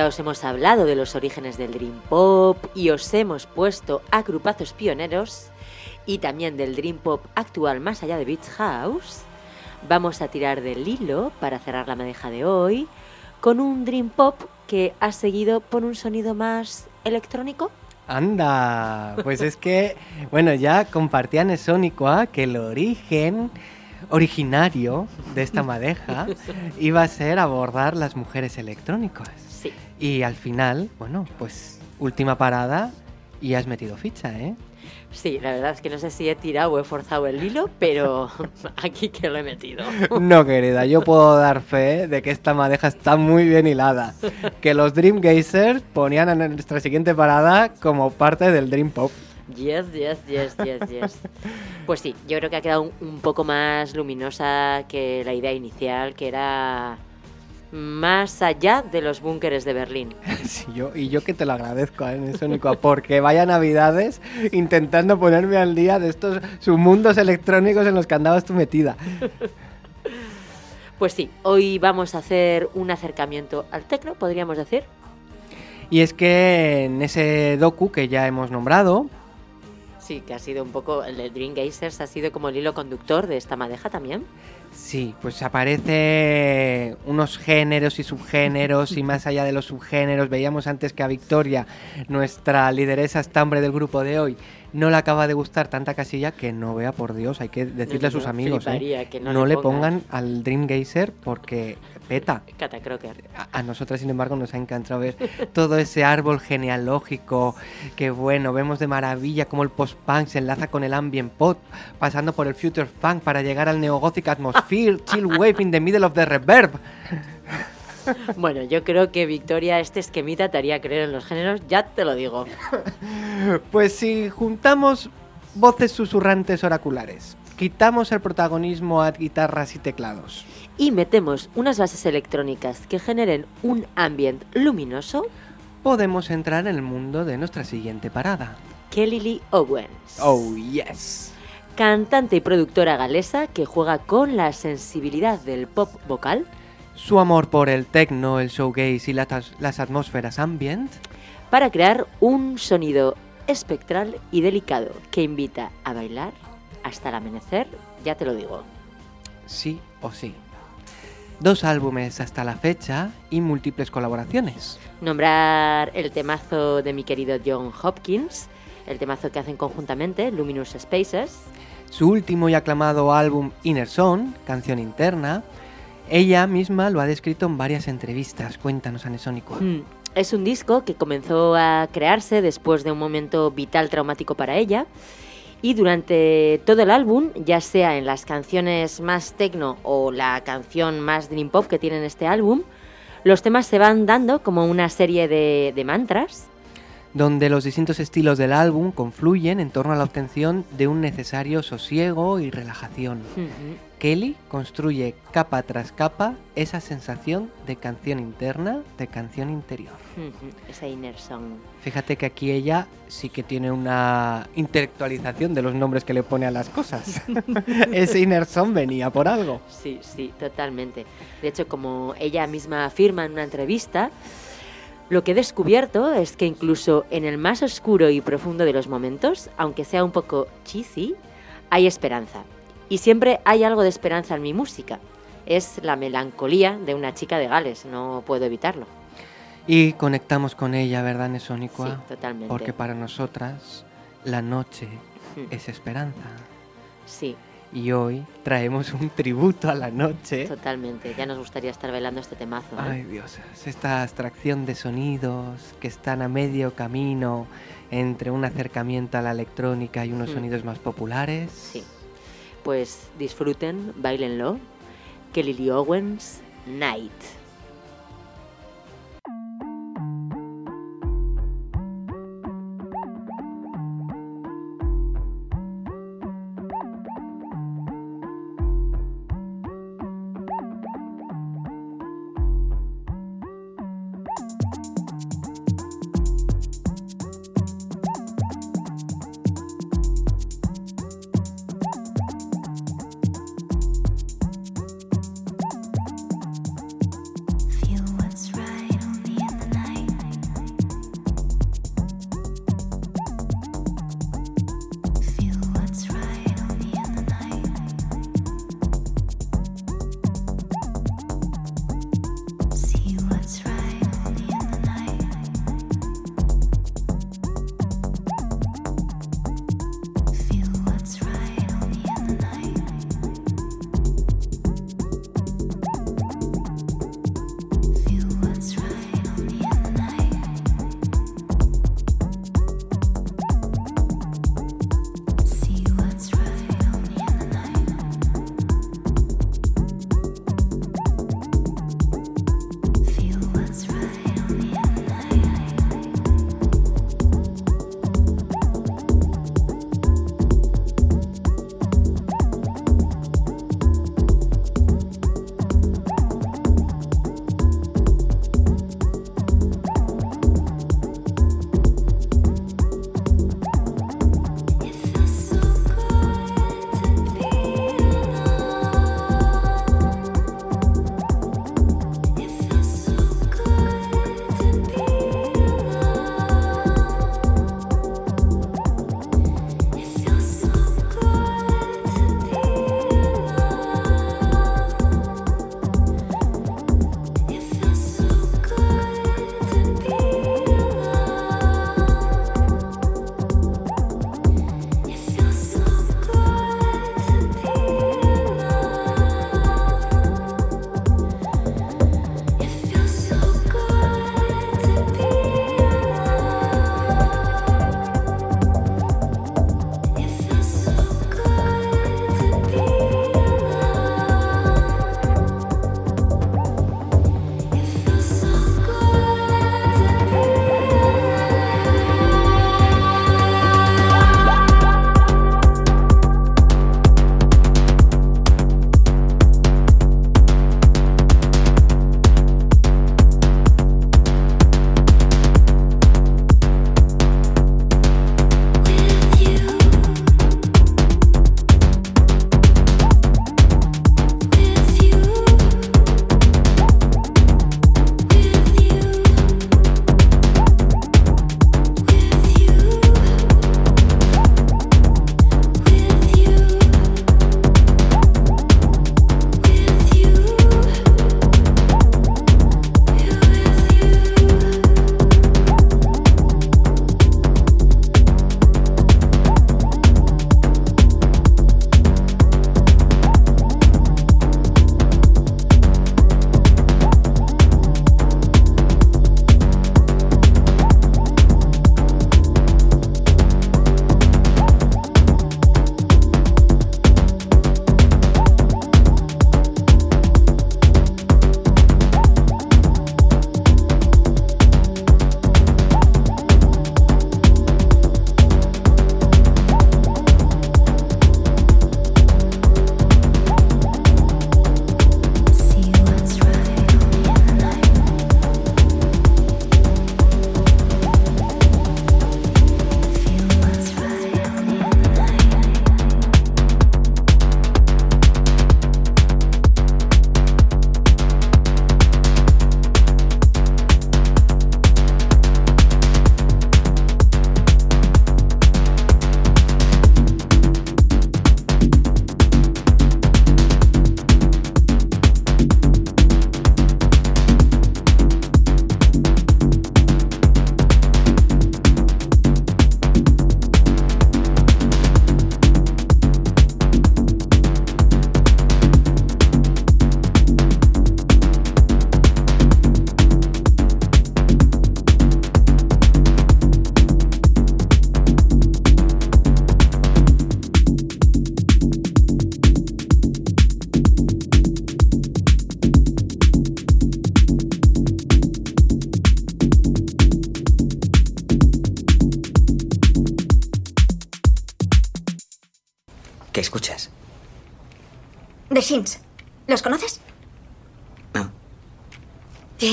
Ya os hemos hablado de los orígenes del Dream Pop y os hemos puesto a grupazos pioneros y también del Dream Pop actual más allá de Beach House, vamos a tirar del hilo para cerrar la madeja de hoy con un Dream Pop que ha seguido por un sonido más electrónico. Anda, pues es que, bueno, ya compartían Sónico que el origen originario de esta madeja <laughs> iba a ser abordar las mujeres electrónicas. Y al final, bueno, pues última parada y has metido ficha, ¿eh? Sí, la verdad es que no sé si he tirado o he forzado el hilo, pero <laughs> aquí que lo he metido. <laughs> No, querida, yo puedo dar fe de que esta madeja está muy bien hilada. Que los Dream Gazers ponían a nuestra siguiente parada como parte del Dream Pop. Yes, yes, yes, yes, yes. Pues sí, yo creo que ha quedado un poco más luminosa que la idea inicial, que era más allá de los búnkeres de Berlín. <laughs> Sí, yo, y yo que te lo agradezco, ¿eh, Sónico, porque vaya navidades intentando ponerme al día de estos submundos electrónicos en los que andabas tú metida. <laughs> Pues sí, hoy vamos a hacer un acercamiento al tecno, podríamos decir. Y es que en ese docu que ya hemos nombrado, Sí, que ha sido un poco, el de Dream Gazers ha sido como el hilo conductor de esta madeja también. Sí, pues aparece unos géneros y subgéneros y más allá de los subgéneros. Veíamos antes que a Victoria, nuestra lideresa estambre del grupo de hoy, no le acaba de gustar tanta casilla que no vea por Dios, hay que decirle a sus amigos, ¿eh? que no no, le le pongan al Dream Gazer porque peta. Cata Crocker. A, a nosotras, sin embargo, nos ha encantado ver todo ese árbol genealógico que, bueno, vemos de maravilla cómo el post-punk se enlaza con el ambient pop, pasando por el future funk para llegar al neogothic atmosphere, <laughs> chill wave in the middle of the reverb. <laughs> Bueno, yo creo que Victoria, este esquemita te haría creer en los géneros, ya te lo digo. <laughs> Pues si juntamos voces susurrantes oraculares, quitamos el protagonismo a guitarras y teclados, Y metemos unas bases electrónicas que generen un ambient luminoso, podemos entrar en el mundo de nuestra siguiente parada. Kelly Lee Owens. Oh, yes. Cantante y productora galesa que juega con la sensibilidad del pop vocal Su amor por el techno, el showgaze y las, las atmósferas ambient para crear un sonido espectral y delicado que invita a bailar hasta el amanecer, ya te lo digo. sí o sí. Dos álbumes hasta la fecha y múltiples colaboraciones. Nombrar el temazo de mi querido John Hopkins, el temazo que hacen conjuntamente, Luminous Spaces, Su último y aclamado álbum Inner Song, canción interna, ella misma lo ha descrito en varias entrevistas. Cuéntanos, Anesónico. Mm, Es un disco que comenzó a crearse después de un momento vital traumático para ella. Y durante todo el álbum, ya sea en las canciones más techno o la canción más dream pop que tiene en este álbum, los temas se van dando como una serie de, de mantras. donde los distintos estilos del álbum confluyen en torno a la obtención de un necesario sosiego y relajación. Kelly construye capa tras capa esa sensación de canción interna, de canción interior. Esa inner song. Fíjate que aquí ella sí que tiene una intelectualización de los nombres que le pone a las cosas. <laughs> Ese inner song venía por algo. Sí, sí, totalmente. De hecho, como ella misma afirma en una entrevista, lo que he descubierto es que incluso en el más oscuro y profundo de los momentos, aunque sea un poco cheesy, hay esperanza. Y siempre hay algo de esperanza en mi música. Es la melancolía de una chica de Gales, no puedo evitarlo. Y conectamos con ella, ¿verdad, Sí, Nesónicua? totalmente. Porque para nosotras la noche Mm. es esperanza. Sí, Y hoy traemos un tributo a la noche. totalmente. Ya nos gustaría estar bailando este temazo. ¿eh? Ay, diosas, esta abstracción de sonidos que están a medio camino entre un acercamiento a la electrónica y unos Mm. sonidos más populares. Sí. Pues disfruten, bailenlo. Que Lily Owens, Night.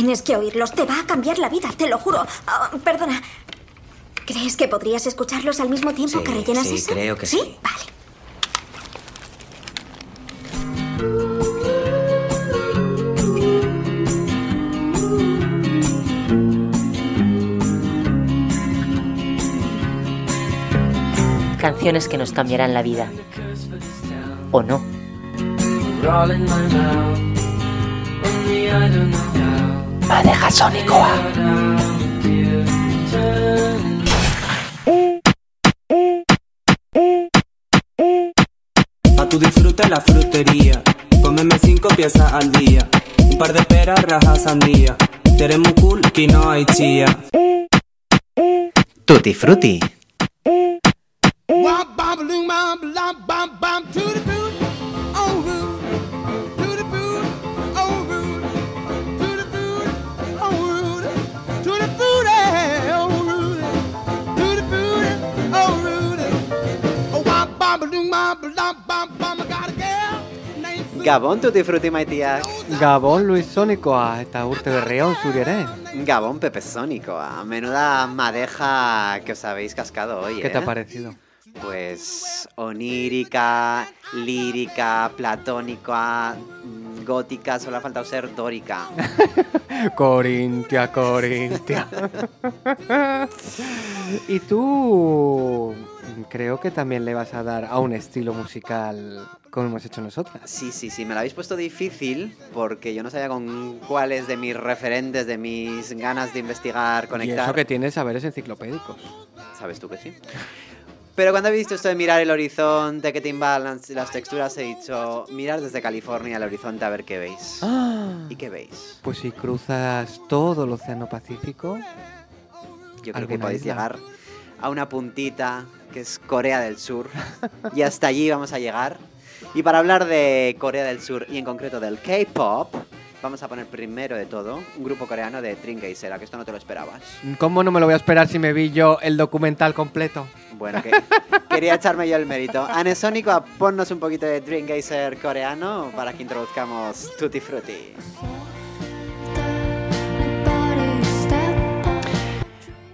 Tienes que oírlos. Te va a cambiar la vida, te lo juro. Ah, perdona. ¿Crees que podrías escucharlos al mismo tiempo Sí, que rellenas sí, eso? creo que sí. Vale. Canciones que nos cambiarán la vida. ¿O no? Madeja Sónicoa. A tu disfrute la frutería. Cómeme cinco piezas al día. Un par de peras, rajas, sandía. Muy cool, que no hay chía. Tutti frutti. Wop, bop, loom, bop, lop, bop, bop, tutti fruit, Gabón Tutti frutti maitiak. Gabón Luis Sónicoa, eta urte berrión zuriere. Gabón Pepe Sónico. A menuda madeja que os habéis cascado hoy, ¿Qué te ¿eh? ha parecido? Pues onírica, lírica, platónica, mm, gótica, solo ha faltado ser dórica. <laughs> Corintia, Corintia. <laughs> <laughs> y tú creo que también le vas a dar a un estilo musical como hemos hecho nosotras. Sí, sí, sí, me lo habéis puesto difícil porque yo no sabía con cuáles de mis referentes, de mis ganas de investigar, Y conectar. eso que tienes saberes enciclopédicos. Sabes tú que sí. Pero cuando he visto esto de mirar el horizonte, que te imbalance las texturas, he dicho, mirar desde California el horizonte a ver qué veis. Ah, ¿Y qué veis? pues si cruzas todo el Océano Pacífico, Yo creo que ¿Alguna podéis isla? llegar a una puntita que es Corea del Sur. y hasta allí vamos a llegar. Y para hablar de Corea del Sur y en concreto del K-pop, vamos a poner primero de todo un grupo coreano de Dream Geyser, ¿a que esto no te lo esperabas. ¿cómo no me lo voy a esperar si me vi yo el documental completo? Bueno, que <laughs> quería echarme yo el mérito. Anesónico, ponnos un poquito de Dream Geyser coreano para que introduzcamos Tutti Frutti.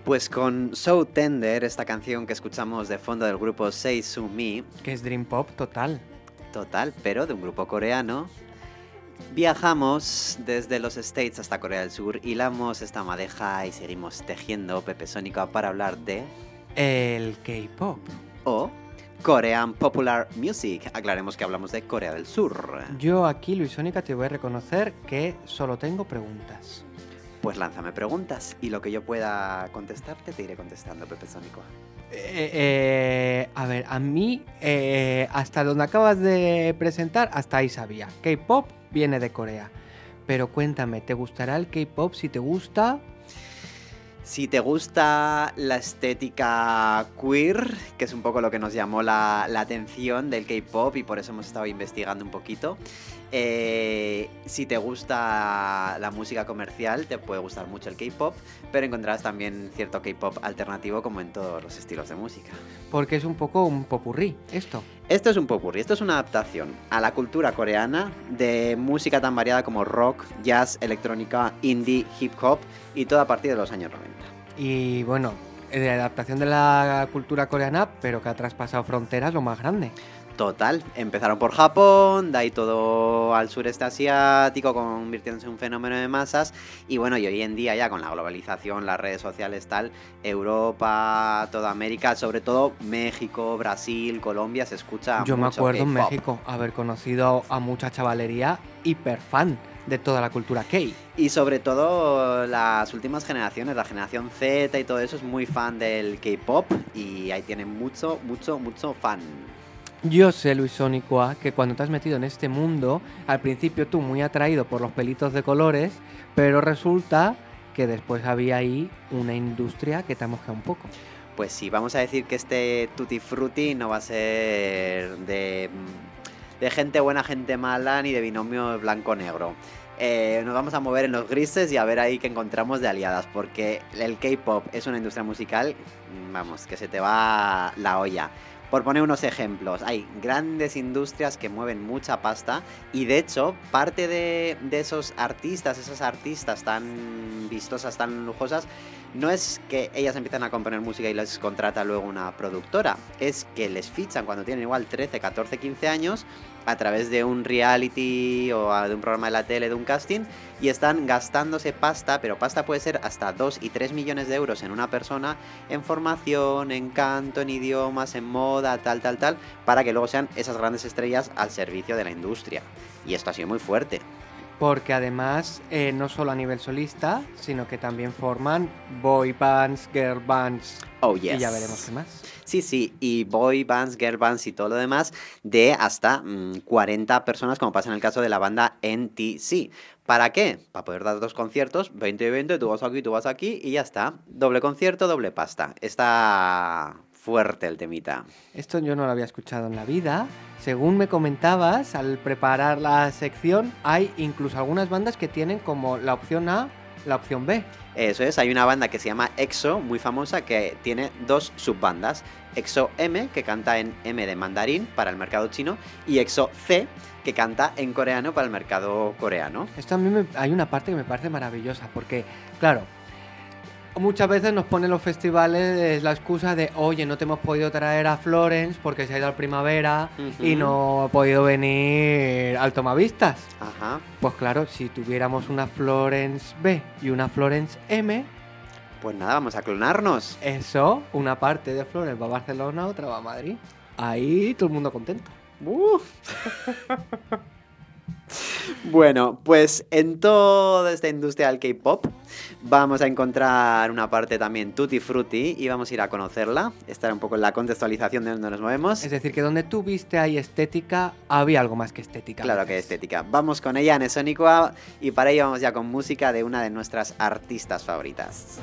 Pues con So Tender, esta canción que escuchamos de fondo del grupo Say Su Me, Que es Dream Pop total. total, pero de un grupo coreano, viajamos desde los States hasta Corea del Sur, hilamos esta madeja y seguimos tejiendo Pepe Sónico para hablar de El K-Pop. o Korean Popular Music. Aclaremos que hablamos de Corea del Sur. Yo aquí, Luis Sónica, te voy a reconocer que solo tengo preguntas. Pues lánzame preguntas y lo que yo pueda contestarte te iré contestando, Pepe Sónico. Eh, eh, a ver, a mí, eh, hasta donde acabas de presentar, hasta ahí sabía. K-pop viene de Corea. Pero cuéntame, ¿te gustará el K-pop? Si te gusta, Si te gusta la estética queer, que es un poco lo que nos llamó la, la atención del K-pop y por eso hemos estado investigando un poquito, eh, si te gusta la música comercial, te puede gustar mucho el K-pop, pero encontrarás también cierto K-pop alternativo como en todos los estilos de música. porque es un poco un popurrí esto. Esto es un popurrí, esto es una adaptación a la cultura coreana de música tan variada como rock, jazz, electrónica, indie, hip hop y todo a partir de los años 90. Y bueno, de adaptación de la cultura coreana, pero que ha traspasado fronteras lo más grande. Total, empezaron por Japón, de ahí todo al sureste asiático, convirtiéndose en un fenómeno de masas. Y bueno, y hoy en día ya con la globalización, las redes sociales, tal, Europa, toda América, sobre todo México, Brasil, Colombia, se escucha Yo me mucho acuerdo en. México haber conocido a mucha chavalería hiper fan de toda la cultura K. Y sobre todo las últimas generaciones, la generación Z y todo eso es muy fan del K-pop y ahí tienen mucho, mucho, mucho fan. Yo sé, Luis Sónicoa, que cuando te has metido en este mundo, al principio tú muy atraído por los pelitos de colores, pero resulta que después había ahí una industria que te ha mosqueado un poco. Pues sí, vamos a decir que este Tutti Frutti no va a ser de, gente buena, gente mala, ni de binomio blanco-negro. Eh, nos vamos a mover en los grises y a ver ahí qué encontramos de aliadas, porque el K-pop es una industria musical, vamos, que se te va la olla. Por poner unos ejemplos, hay grandes industrias que mueven mucha pasta y de hecho parte de, esos artistas, esas artistas tan vistosas, tan lujosas, no es que ellas empiezan a componer música y les contrata luego una productora, es que les fichan cuando tienen igual 13, 14, 15 años a través de un reality o de un programa de la tele, de un casting, y están gastándose pasta, pero pasta puede ser hasta 2 y 3 millones de euros en una persona, en formación, en canto, en idiomas, en moda, tal, tal, tal, para que luego sean esas grandes estrellas al servicio de la industria. Y esto ha sido muy fuerte. Porque además, eh, no solo a nivel solista, sino que también forman boy bands, girl bands. Oh, yes. Y ya veremos qué más. Sí, sí, y boy bands, girl bands y todo lo demás de hasta mm, 40 personas, como pasa en el caso de la banda NTC. ¿Para qué? Para poder dar dos conciertos, 20 y 20, tú vas aquí, tú vas aquí y ya está. Doble concierto, doble pasta. Está fuerte el temita. Esto yo no lo había escuchado en la vida. Según me comentabas, al preparar la sección, hay incluso algunas bandas que tienen como la opción A, la opción B. Eso es, hay una banda que se llama EXO, muy famosa, que tiene dos subbandas. EXO M, que canta en M de mandarín para el mercado chino, y EXO C, que canta en coreano para el mercado coreano. Esto a mí me- hay una parte que me parece maravillosa, porque, claro, muchas veces nos ponen los festivales la excusa de, oye, no te hemos podido traer a Florence porque se ha ido al primavera y no ha podido venir al Tomavistas. Ajá. Pues claro, si tuviéramos una Florence B y una Florence M, Pues nada, vamos a clonarnos. eso, una parte de Florence va a Barcelona, otra va a Madrid. Ahí todo el mundo contento. Uh. <laughs> bueno, pues en toda esta industria del K-pop vamos a encontrar una parte también tutti frutti y vamos a ir a conocerla. Estar un poco en la contextualización de donde nos movemos. Es decir, que donde tú viste ahí estética, había algo más que estética. Claro que estética. Vamos con ella en y para ello vamos ya con música de una de nuestras artistas favoritas.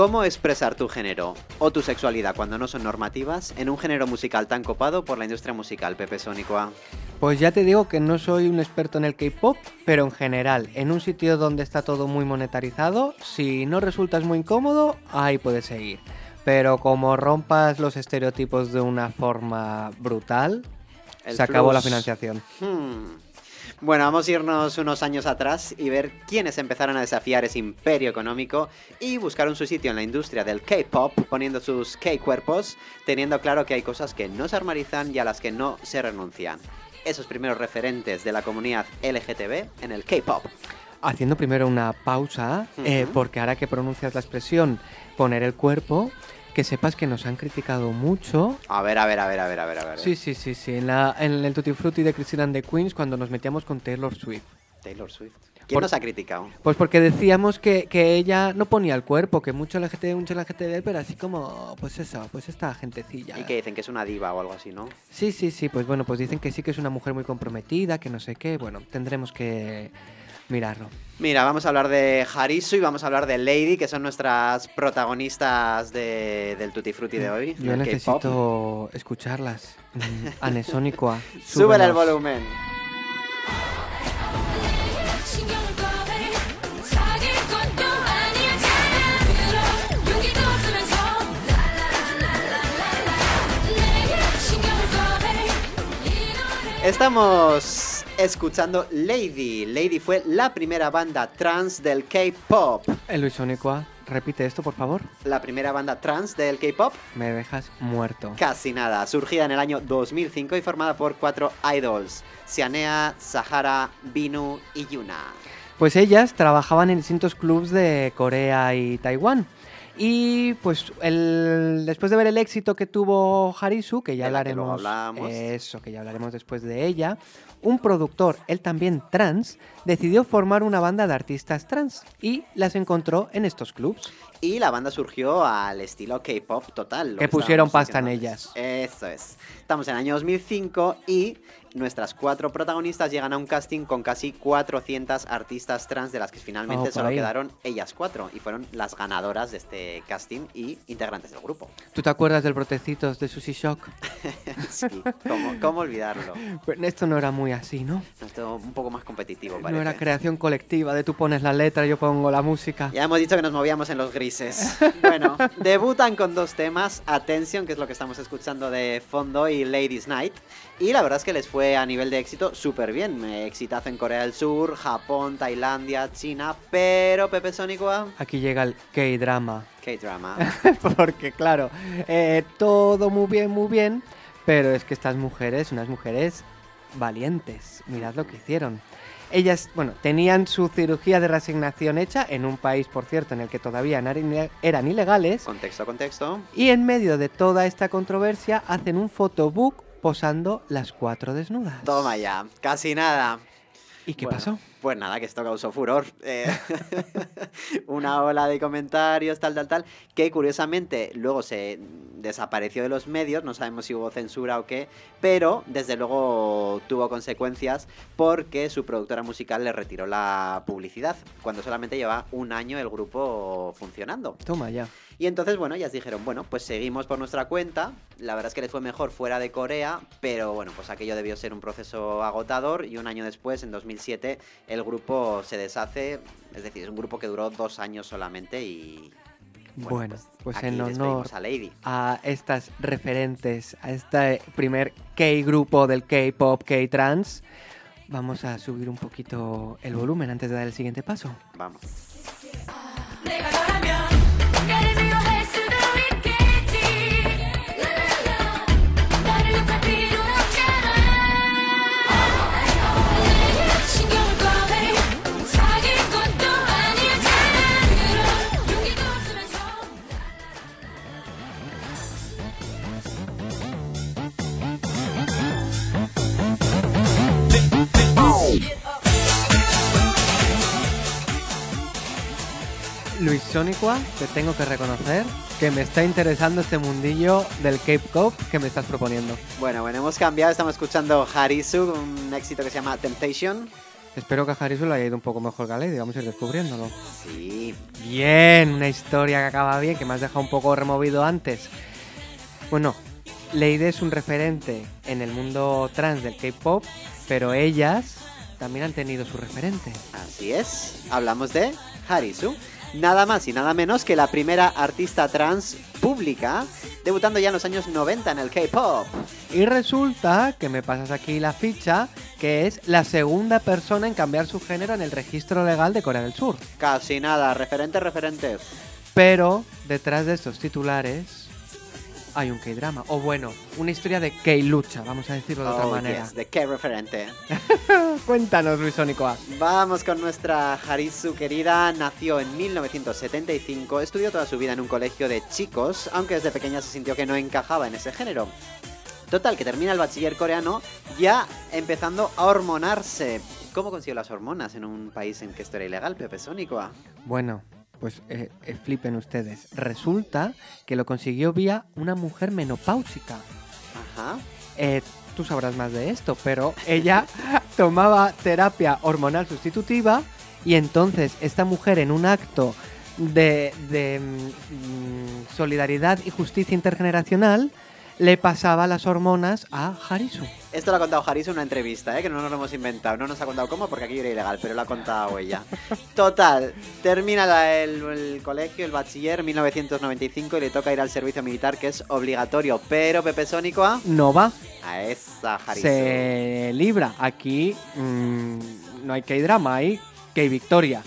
¿Cómo expresar tu género o tu sexualidad cuando no son normativas en un género musical tan copado por la industria musical, Pepe Sónicoa? Pues ya te digo que no soy un experto en el K-pop, pero en general, en un sitio donde está todo muy monetarizado, si no resultas muy incómodo, ahí puedes seguir. Pero como rompas los estereotipos de una forma brutal, El se acabó la financiación. Hmm. Bueno, vamos a irnos unos años atrás y ver quiénes empezaron a desafiar ese imperio económico y buscaron su sitio en la industria del K-pop, poniendo sus K-cuerpos, teniendo claro que hay cosas que no se armonizan y a las que no se renuncian. Esos primeros referentes de la comunidad LGTB en el K-pop. Haciendo primero una pausa, eh, porque ahora que pronuncias la expresión poner el cuerpo, que sepas que nos han criticado mucho A ver, a ver, a ver, a ver, a ver, a ver. Sí, sí, sí, sí. En, la- en el Tutti Frutti de Christine and the Queens cuando nos metíamos con Taylor Swift. Taylor Swift. ¿Quién Por- nos ha criticado? Pues porque decíamos que, que ella no ponía el cuerpo, que mucho LGTB, mucho LGTB, pero así como, pues eso, pues esta gentecilla. Y que dicen que es una diva o algo así, ¿no? Sí, sí, sí, pues bueno, pues dicen que sí que es una mujer muy comprometida, que no sé qué, bueno, tendremos que mirarlo. Mira, vamos a hablar de Harisu y vamos a hablar de Lady, que son nuestras protagonistas de, del Tutti Frutti de hoy. Yo necesito escucharlas. Mm, Anesónico <laughs> Súbele el volumen. Estamos escuchando Lady. Lady fue la primera banda trans del K-pop. Eh, Luis Sónicoa, repite esto, por favor. La primera banda trans del K-pop, Me dejas muerto. casi nada. Surgida en el año 2005 y formada por cuatro idols: Sianea, Sahara, Binu y Yuna. Pues ellas trabajaban en distintos clubs de Corea y Taiwán. Y pues el, después de ver el éxito que tuvo Harisu, que ya la que hablaremos, eso, que ya hablaremos después de ella, un productor, él también trans, decidió formar una banda de artistas trans y las encontró en estos clubs. Y la banda surgió al estilo K-pop total. Que pusieron pasta en ellas. Eso es. Estamos en el año 2005 y nuestras cuatro protagonistas llegan a un casting con casi 400 artistas trans, de las que finalmente Oh, solo ahí. quedaron ellas cuatro, y fueron las ganadoras de este casting y integrantes del grupo. ¿Tú te acuerdas del brotecitos de Sushi Shock? <laughs> Sí, ¿cómo, cómo olvidarlo? <laughs> Pues esto no era muy así, ¿no? Esto un poco más competitivo, No parece. era creación colectiva de tú pones la letra, yo pongo la música. Ya hemos dicho que nos movíamos en los grises. <laughs> Bueno, debutan con dos temas, Attention, que es lo que estamos escuchando de fondo, y Ladies Night. Y la verdad es que les fue a nivel de éxito súper bien. Exitazo en Corea del Sur, Japón, Tailandia, China, pero Pepe Sónico, Aquí llega el K-drama. K-drama. <laughs> Porque claro, eh, todo muy bien, muy bien, pero es que estas mujeres, unas mujeres valientes, mirad lo que hicieron. Ellas, bueno, tenían su cirugía de reasignación hecha en un país, por cierto, en el que todavía eran eran ilegales, Contexto, contexto. y en medio de toda esta controversia hacen un photobook posando las cuatro desnudas. Toma ya, casi nada. ¿Y qué Bueno, pasó? Pues nada, que esto causó furor. Eh, <laughs> <laughs> una ola de comentarios, tal, tal, tal, que curiosamente luego se desapareció de los medios, no sabemos si hubo censura o qué, pero desde luego tuvo consecuencias porque su productora musical le retiró la publicidad, cuando solamente lleva un año el grupo funcionando. Toma ya. Y entonces, bueno, ellas dijeron, bueno, pues seguimos por nuestra cuenta. La verdad es que les fue mejor fuera de Corea, pero bueno, pues aquello debió ser un proceso agotador y un año después, en 2007, el grupo se deshace. Es decir, es un grupo que duró dos años solamente y... Bueno, pues, aquí en honor a Lady. a estas referentes, a este primer K-grupo del K-pop, K-trans, vamos a subir un poquito el volumen antes de dar el siguiente paso. Vamos. Luis Sonicua, te tengo que reconocer que me está interesando este mundillo del K-pop que me estás proponiendo. Bueno, bueno, hemos cambiado, estamos escuchando Harisu, un éxito que se llama Temptation. Espero que a Harisu le haya ido un poco mejor que a Lady, vamos a ir descubriéndolo. Sí, Bien, una historia que acaba bien, que me has dejado un poco removido antes. Bueno, Lady es un referente en el mundo trans del K-pop, pero ellas también han tenido su referente. así es. Hablamos de Harisu. Nada más y nada menos que la primera artista trans pública, debutando ya en los años 90 en el K-pop. Y resulta que me pasas aquí la ficha, que es la segunda persona en cambiar su género en el registro legal de Corea del Sur. Casi nada, referente, referente. Pero detrás de estos titulares hay un K-drama. O bueno, una historia de K-lucha, vamos a decirlo de otra Oh, manera. yes, de qué referente. <laughs> Cuéntanos, Luis Sónico. Vamos con nuestra Harisu querida. Nació en 1975, estudió toda su vida en un colegio de chicos, aunque desde pequeña se sintió que no encajaba en ese género. Total, que termina el bachiller coreano ya empezando a hormonarse. ¿Cómo consiguió las hormonas en un país en que esto era ilegal, Pepe Sónico? Bueno, pues eh, eh, flipen ustedes. Resulta que lo consiguió vía una mujer menopáusica. Ajá. Eh, tú sabrás más de esto, pero ella <laughs> tomaba terapia hormonal sustitutiva y entonces esta mujer en un acto de, de, mm, solidaridad y justicia intergeneracional le pasaba las hormonas a Harisu. Esto lo ha contado Harisu en una entrevista, ¿eh? que no nos lo hemos inventado. No nos ha contado cómo porque aquí era ilegal, pero lo ha contado ella. <laughs> Total, termina la- el, el colegio, el bachiller, 1995 y le toca ir al servicio militar, que es obligatorio. Pero Pepe Sónico a, No va, a esa Harisu. se libra. Aquí mm, no hay que drama, hay que victoria.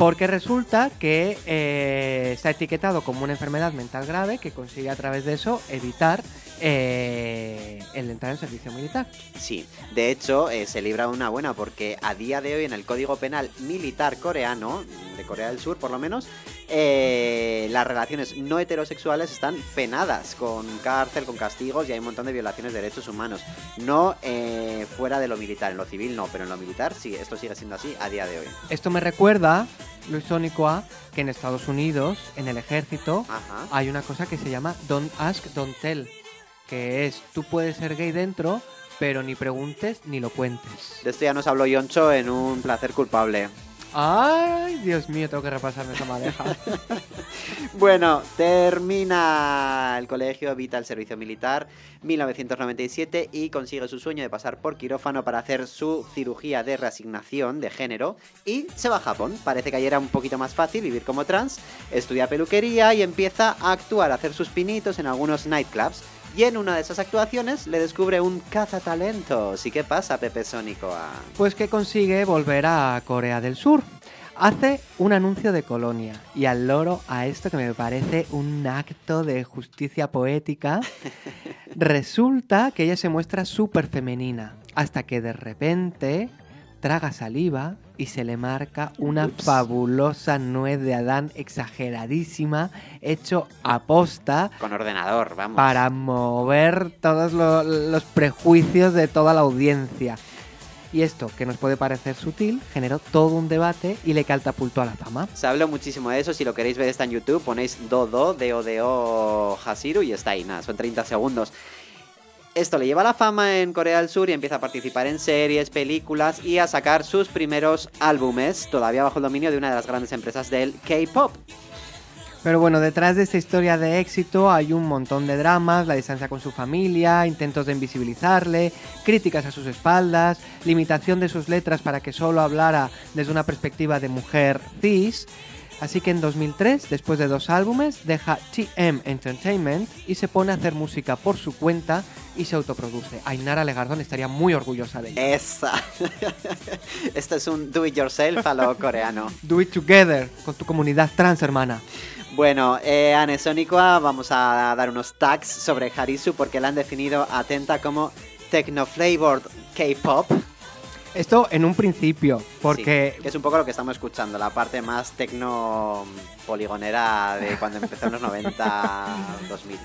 Porque resulta que eh, está etiquetado como una enfermedad mental grave que consigue a través de eso evitar eh, el entrar en servicio militar. Sí, de hecho eh, se libra una buena porque a día de hoy en el Código Penal Militar coreano, de Corea del Sur por lo menos, eh, las relaciones no heterosexuales están penadas con cárcel, con castigos y hay un montón de violaciones de derechos humanos. No eh, fuera de lo militar, en lo civil no, pero en lo militar sí, esto sigue siendo así a día de hoy. Esto me recuerda, Luis Sónico, a que en Estados Unidos, en el ejército, Ajá. hay una cosa que se llama Don't Ask, Don't Tell. Que es, tú puedes ser gay dentro, pero ni preguntes ni lo cuentes. De esto ya nos habló Yoncho en un placer culpable. Ay, Dios mío, tengo que repasarme esa madeja. <laughs> Bueno, termina el colegio, evita el servicio militar 1997 y consigue su sueño de pasar por quirófano para hacer su cirugía de reasignación de género y se va a Japón. Parece que ahí era un poquito más fácil vivir como trans, estudia peluquería y empieza a actuar, a hacer sus pinitos en algunos nightclubs. Y en una de esas actuaciones le descubre un cazatalentos. ¿Y qué pasa, Pepe Sónico? Pues que consigue volver a Corea del Sur. Hace un anuncio de colonia y al loro a esto que me parece un acto de justicia poética, <laughs> resulta que ella se muestra súper femenina, hasta que de repente traga saliva y se le marca una Ups. fabulosa nuez de Adán exageradísima, hecho aposta Con ordenador, vamos. para mover todos lo- los prejuicios de toda la audiencia. Y esto, que nos puede parecer sutil, generó todo un debate y le catapultó a la fama. Se habló muchísimo de eso. Si lo queréis ver, está en YouTube. Ponéis Dodo, D-O-D-O Hasiru y está ahí. Nada, son 30 segundos. Esto le lleva a la fama en Corea del Sur y empieza a participar en series, películas y a sacar sus primeros álbumes, todavía bajo el dominio de una de las grandes empresas del K-pop. Pero bueno, detrás de esta historia de éxito hay un montón de dramas, la distancia con su familia, intentos de invisibilizarle, críticas a sus espaldas, limitación de sus letras para que solo hablara desde una perspectiva de mujer cis. Así que en 2003, después de dos álbumes, deja TM Entertainment y se pone a hacer música por su cuenta y se autoproduce. Ainara Legardón estaría muy orgullosa de ella. Esa. <laughs> Esto es un do it yourself a lo coreano. Do it together con tu comunidad trans, hermana. Bueno, eh, Sonicua, vamos a dar unos tags sobre Harisu porque la han definido atenta como techno-flavored K-pop. Esto en un principio, porque Sí, que es un poco lo que estamos escuchando, la parte más tecno poligonera de <laughs> cuando empezó en los 90, 2000.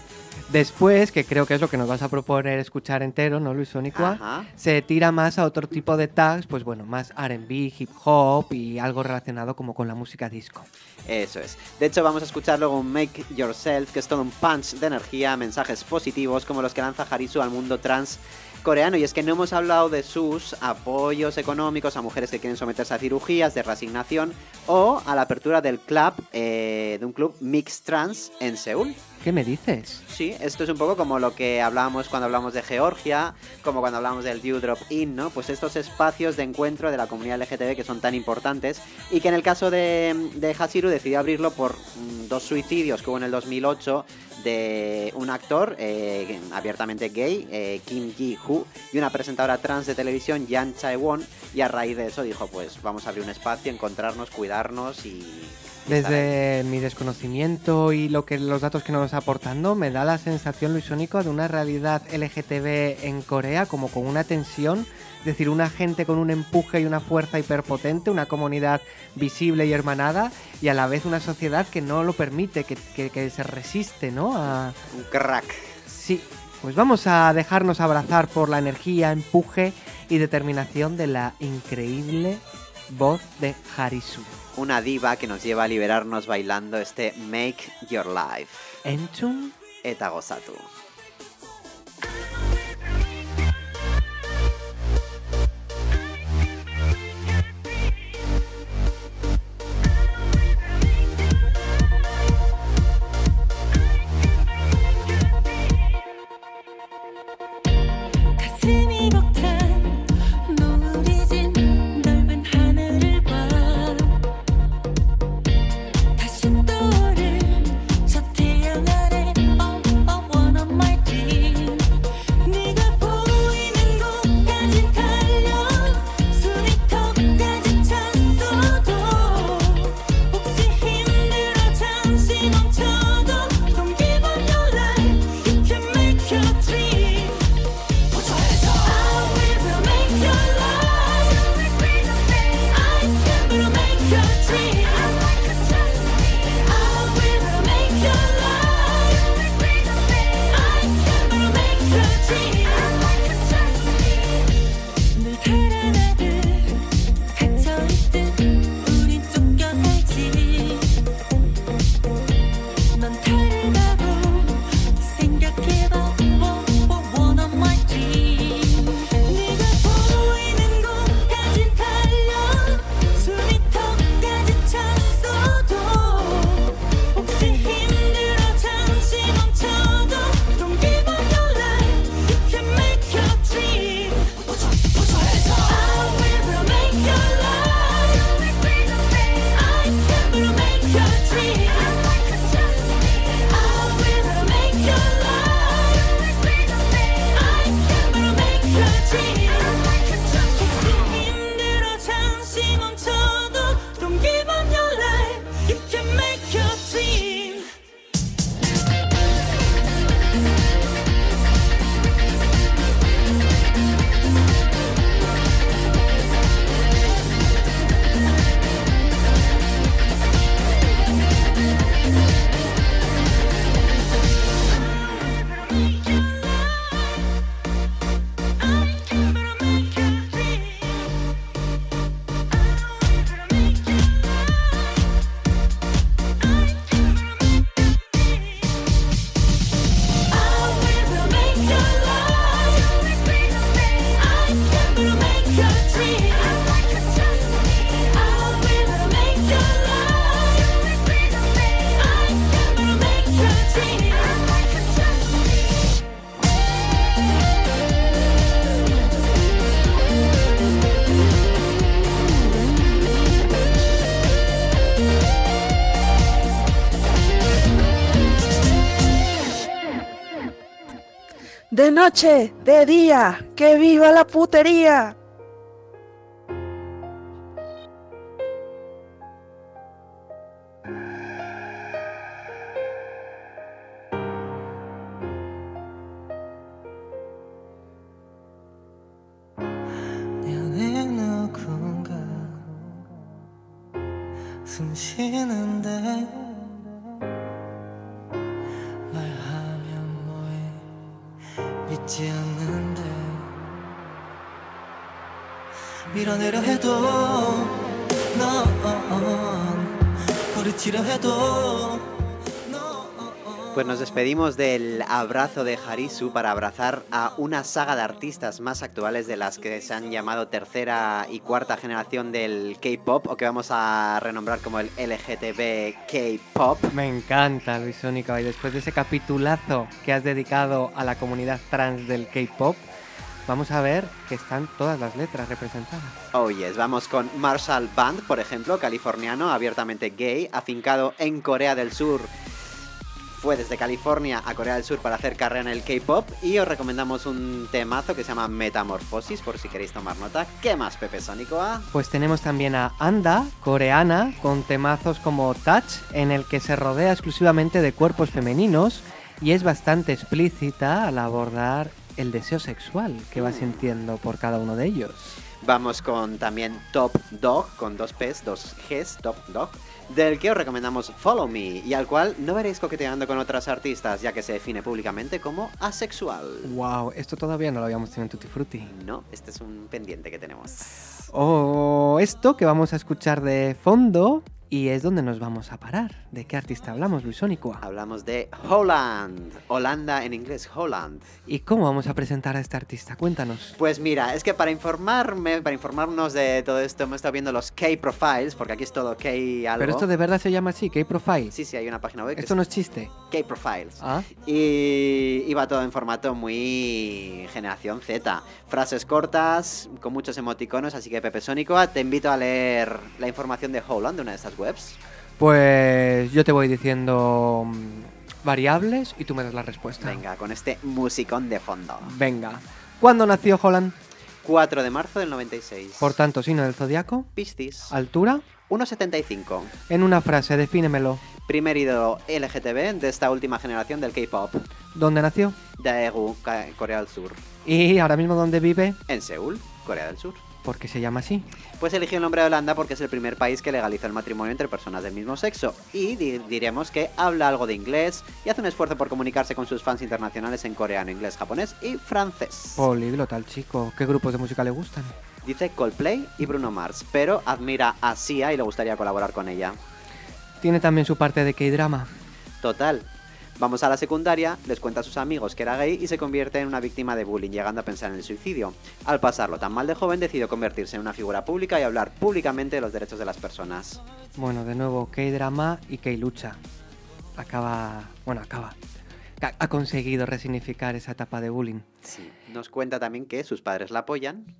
Después, que creo que es lo que nos vas a proponer escuchar entero, ¿no, Luis Sonicua? Se tira más a otro tipo de tags, pues bueno, más RB, hip hop y algo relacionado como con la música disco. Eso es. De hecho, vamos a escuchar luego un Make Yourself, que es todo un punch de energía, mensajes positivos como los que lanza Harisu al mundo trans coreano. Y es que no hemos hablado de sus apoyos económicos a mujeres que quieren someterse a cirugías de reasignación o a la apertura del club, eh, de un club mix trans en Seúl. ¿Qué me dices? Sí, esto es un poco como lo que hablábamos cuando hablamos de Georgia, como cuando hablamos del Dewdrop In, ¿no? Pues estos espacios de encuentro de la comunidad LGTB que son tan importantes y que en el caso de, de Hasiru decidió abrirlo por mm, dos suicidios que hubo en el 2008 de un actor eh, abiertamente gay, eh, Kim Ji-hoo, y una presentadora trans de televisión, Yan Chae-won, y a raíz de eso dijo, pues vamos a abrir un espacio, encontrarnos, cuidarnos y... Desde mi desconocimiento y lo que los datos que nos está aportando, me da la sensación, Luis Sónico, de una realidad LGTB en Corea como con una tensión, es decir, una gente con un empuje y una fuerza hiperpotente, una comunidad visible y hermanada, y a la vez una sociedad que no lo permite, que, que- que se resiste, ¿no? A... Un crack. Sí, pues vamos a dejarnos abrazar por la energía, empuje y determinación de la increíble voz de Harisu. Una diva que nos lleva a liberarnos bailando este Make Your Life. Enchun Eta gozatu. Noche, de día, que viva la putería. Pues nos despedimos del abrazo de Harisu para abrazar a una saga de artistas más actuales de las que se han llamado tercera y cuarta generación del K-pop o que vamos a renombrar como el LGTB K-pop. Me encanta, Luis Sónica. Y después de ese capitulazo que has dedicado a la comunidad trans del K-pop, vamos a ver que están todas las letras representadas. Oh yes, vamos con Marshall Band, por ejemplo, californiano, abiertamente gay, afincado en Corea del Sur. Fue desde California a Corea del Sur para hacer carrera en el K-pop y os recomendamos un temazo que se llama Metamorfosis por si queréis tomar nota. ¿Qué más, Pepe Sónico? ah? Pues tenemos también a Anda, coreana, con temazos como Touch, en el que se rodea exclusivamente de cuerpos femeninos y es bastante explícita al abordar el deseo sexual que va sintiendo por cada uno de ellos. Vamos con también Top Dog, con dos P's, dos G's, Top Dog, del que os recomendamos Follow Me y al cual no veréis coqueteando con otras artistas, ya que se define públicamente como asexual. Wow, esto todavía no lo habíamos tenido en Tutti Frutti. No, este es un pendiente que tenemos. O esto que vamos a escuchar de fondo y es donde nos vamos a parar. ¿De qué artista hablamos, Luis Sónico? Hablamos de Holland, Holanda en inglés, Holland. ¿Y cómo vamos a presentar a este artista? Cuéntanos. Pues mira, es que para informarme, para informarnos de todo esto, hemos estado viendo los K-Profiles, porque aquí es todo K algo. Pero esto de verdad se llama así, K-Profile. Sí, sí, hay una página web que Esto no es chiste. K-Profiles. Ah. Y iba todo en formato muy generación Z. Frases cortas, con muchos emoticonos, así que Pepe Sónico, te invito a leer la información de Holland, de una de estas webs. Pues yo te voy diciendo mm, variables y tú me das la respuesta. Venga, con este musicón de fondo. Venga. ¿Cuándo nació Holland? 4 de marzo del 96. Por tanto, signo del zodiaco. Piscis. Altura. 1,75. En una frase, defínemelo. Primer ídolo LGTB de esta última generación del K-pop. ¿Dónde nació? Daegu, Corea del Sur. ¿Y ahora mismo dónde vive? En Seúl, Corea del Sur. ¿Por qué se llama así? Pues eligió el nombre de Holanda porque es el primer país que legalizó el matrimonio entre personas del mismo sexo. Y di- diremos que habla algo de inglés y hace un esfuerzo por comunicarse con sus fans internacionales en coreano, inglés, japonés y francés. Políglota el chico. ¿Qué grupos de música le gustan? Dice Coldplay y Bruno Mars, pero admira a Sia y le gustaría colaborar con ella. Tiene también su parte de K-drama. Total. Vamos a la secundaria, les cuenta a sus amigos que era gay y se convierte en una víctima de bullying, llegando a pensar en el suicidio. Al pasarlo tan mal de joven, decidió convertirse en una figura pública y hablar públicamente de los derechos de las personas. Bueno, de nuevo, K-drama y K-lucha. Acaba... Bueno, acaba. Ha, ha conseguido resignificar esa etapa de bullying. Sí. Nos cuenta también que sus padres la apoyan,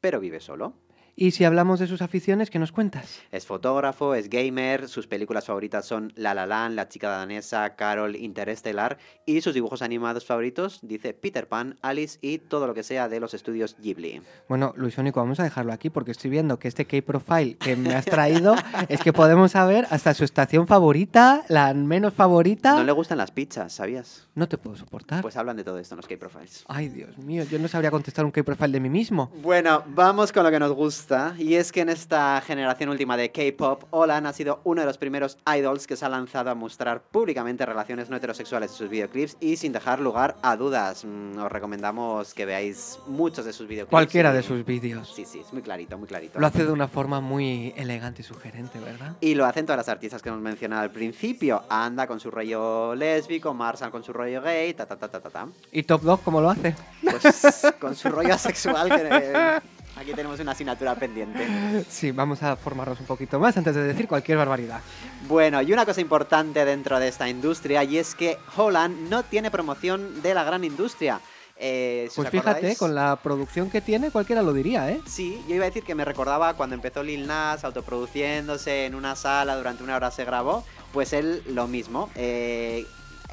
pero vive solo. Y si hablamos de sus aficiones, ¿qué nos cuentas? Es fotógrafo, es gamer, sus películas favoritas son La La Land, La chica danesa, Carol, Interestelar y sus dibujos animados favoritos, dice Peter Pan, Alice y todo lo que sea de los estudios Ghibli. Bueno, Luis Ónico, vamos a dejarlo aquí porque estoy viendo que este K-profile que me has traído <laughs> es que podemos saber hasta su estación favorita, la menos favorita. No le gustan las pizzas, ¿sabías? No te puedo soportar. Pues hablan de todo esto en los K-Profiles. Ay, Dios mío, yo no sabría contestar un K-profile de mí mismo. Bueno, vamos con lo que nos gusta. Y es que en esta generación última de K-pop, Olan ha sido uno de los primeros idols que se ha lanzado a mostrar públicamente relaciones no heterosexuales en sus videoclips y sin dejar lugar a dudas. Mm, Os recomendamos que veáis muchos de sus videoclips. Cualquiera de sus vídeos. Sí, sí, es muy clarito, muy clarito. Lo hace de una forma muy elegante y sugerente, ¿verdad? Y lo hacen todas las artistas que hemos mencionado al principio. Anda con su rollo lésbico, Marshall con su rollo gay, ta ta ta ta ta. ta. ¿Y Top Dog cómo lo hace? Pues con su rollo <laughs> asexual que aquí tenemos una asignatura pendiente. Sí, vamos a formarnos un poquito más antes de decir cualquier barbaridad. Bueno, y una cosa importante dentro de esta industria y es que Holland no tiene promoción de la gran industria. Eh, Pues fíjate, con la producción que tiene, cualquiera lo diría, ¿eh? Sí, yo iba a decir que me recordaba cuando empezó Lil Nas autoproduciéndose en una sala durante una hora se grabó, pues él lo mismo. eh,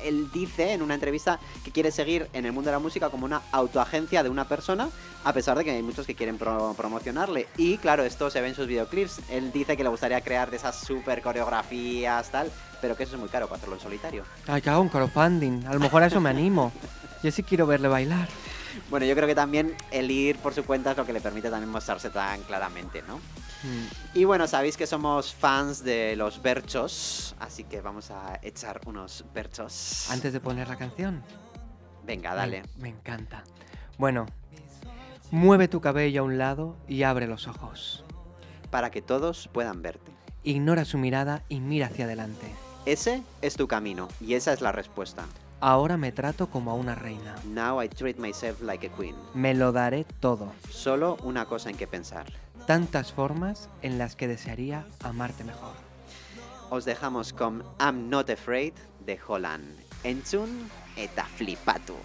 él dice en una entrevista que quiere seguir en el mundo de la música como una autoagencia de una persona, a pesar de que hay muchos que quieren pro- promocionarle. Y claro, esto se ve en sus videoclips. Él dice que le gustaría crear de esas super coreografías, tal, pero que eso es muy caro para hacerlo en solitario. Ay, que haga un crowdfunding. A lo mejor a eso me animo. <laughs> Yo sí quiero verle bailar. Bueno, yo creo que también el ir por su cuenta es lo que le permite también mostrarse tan claramente, ¿no? Mm. Y bueno, sabéis que somos fans de los berchos, así que vamos a echar unos berchos. Antes de poner la canción. Venga, dale. Me, me encanta. Bueno, mueve tu cabello a un lado y abre los ojos. Para que todos puedan verte. Ignora su mirada y mira hacia adelante. Ese es tu camino y esa es la respuesta. Ahora me trato como a una reina. Now I treat myself like a queen. Me lo daré todo. Solo una cosa en que pensar. Tantas formas en las que desearía amarte mejor. Os dejamos con I'm Not Afraid de Holland. Entzun eta flipatu.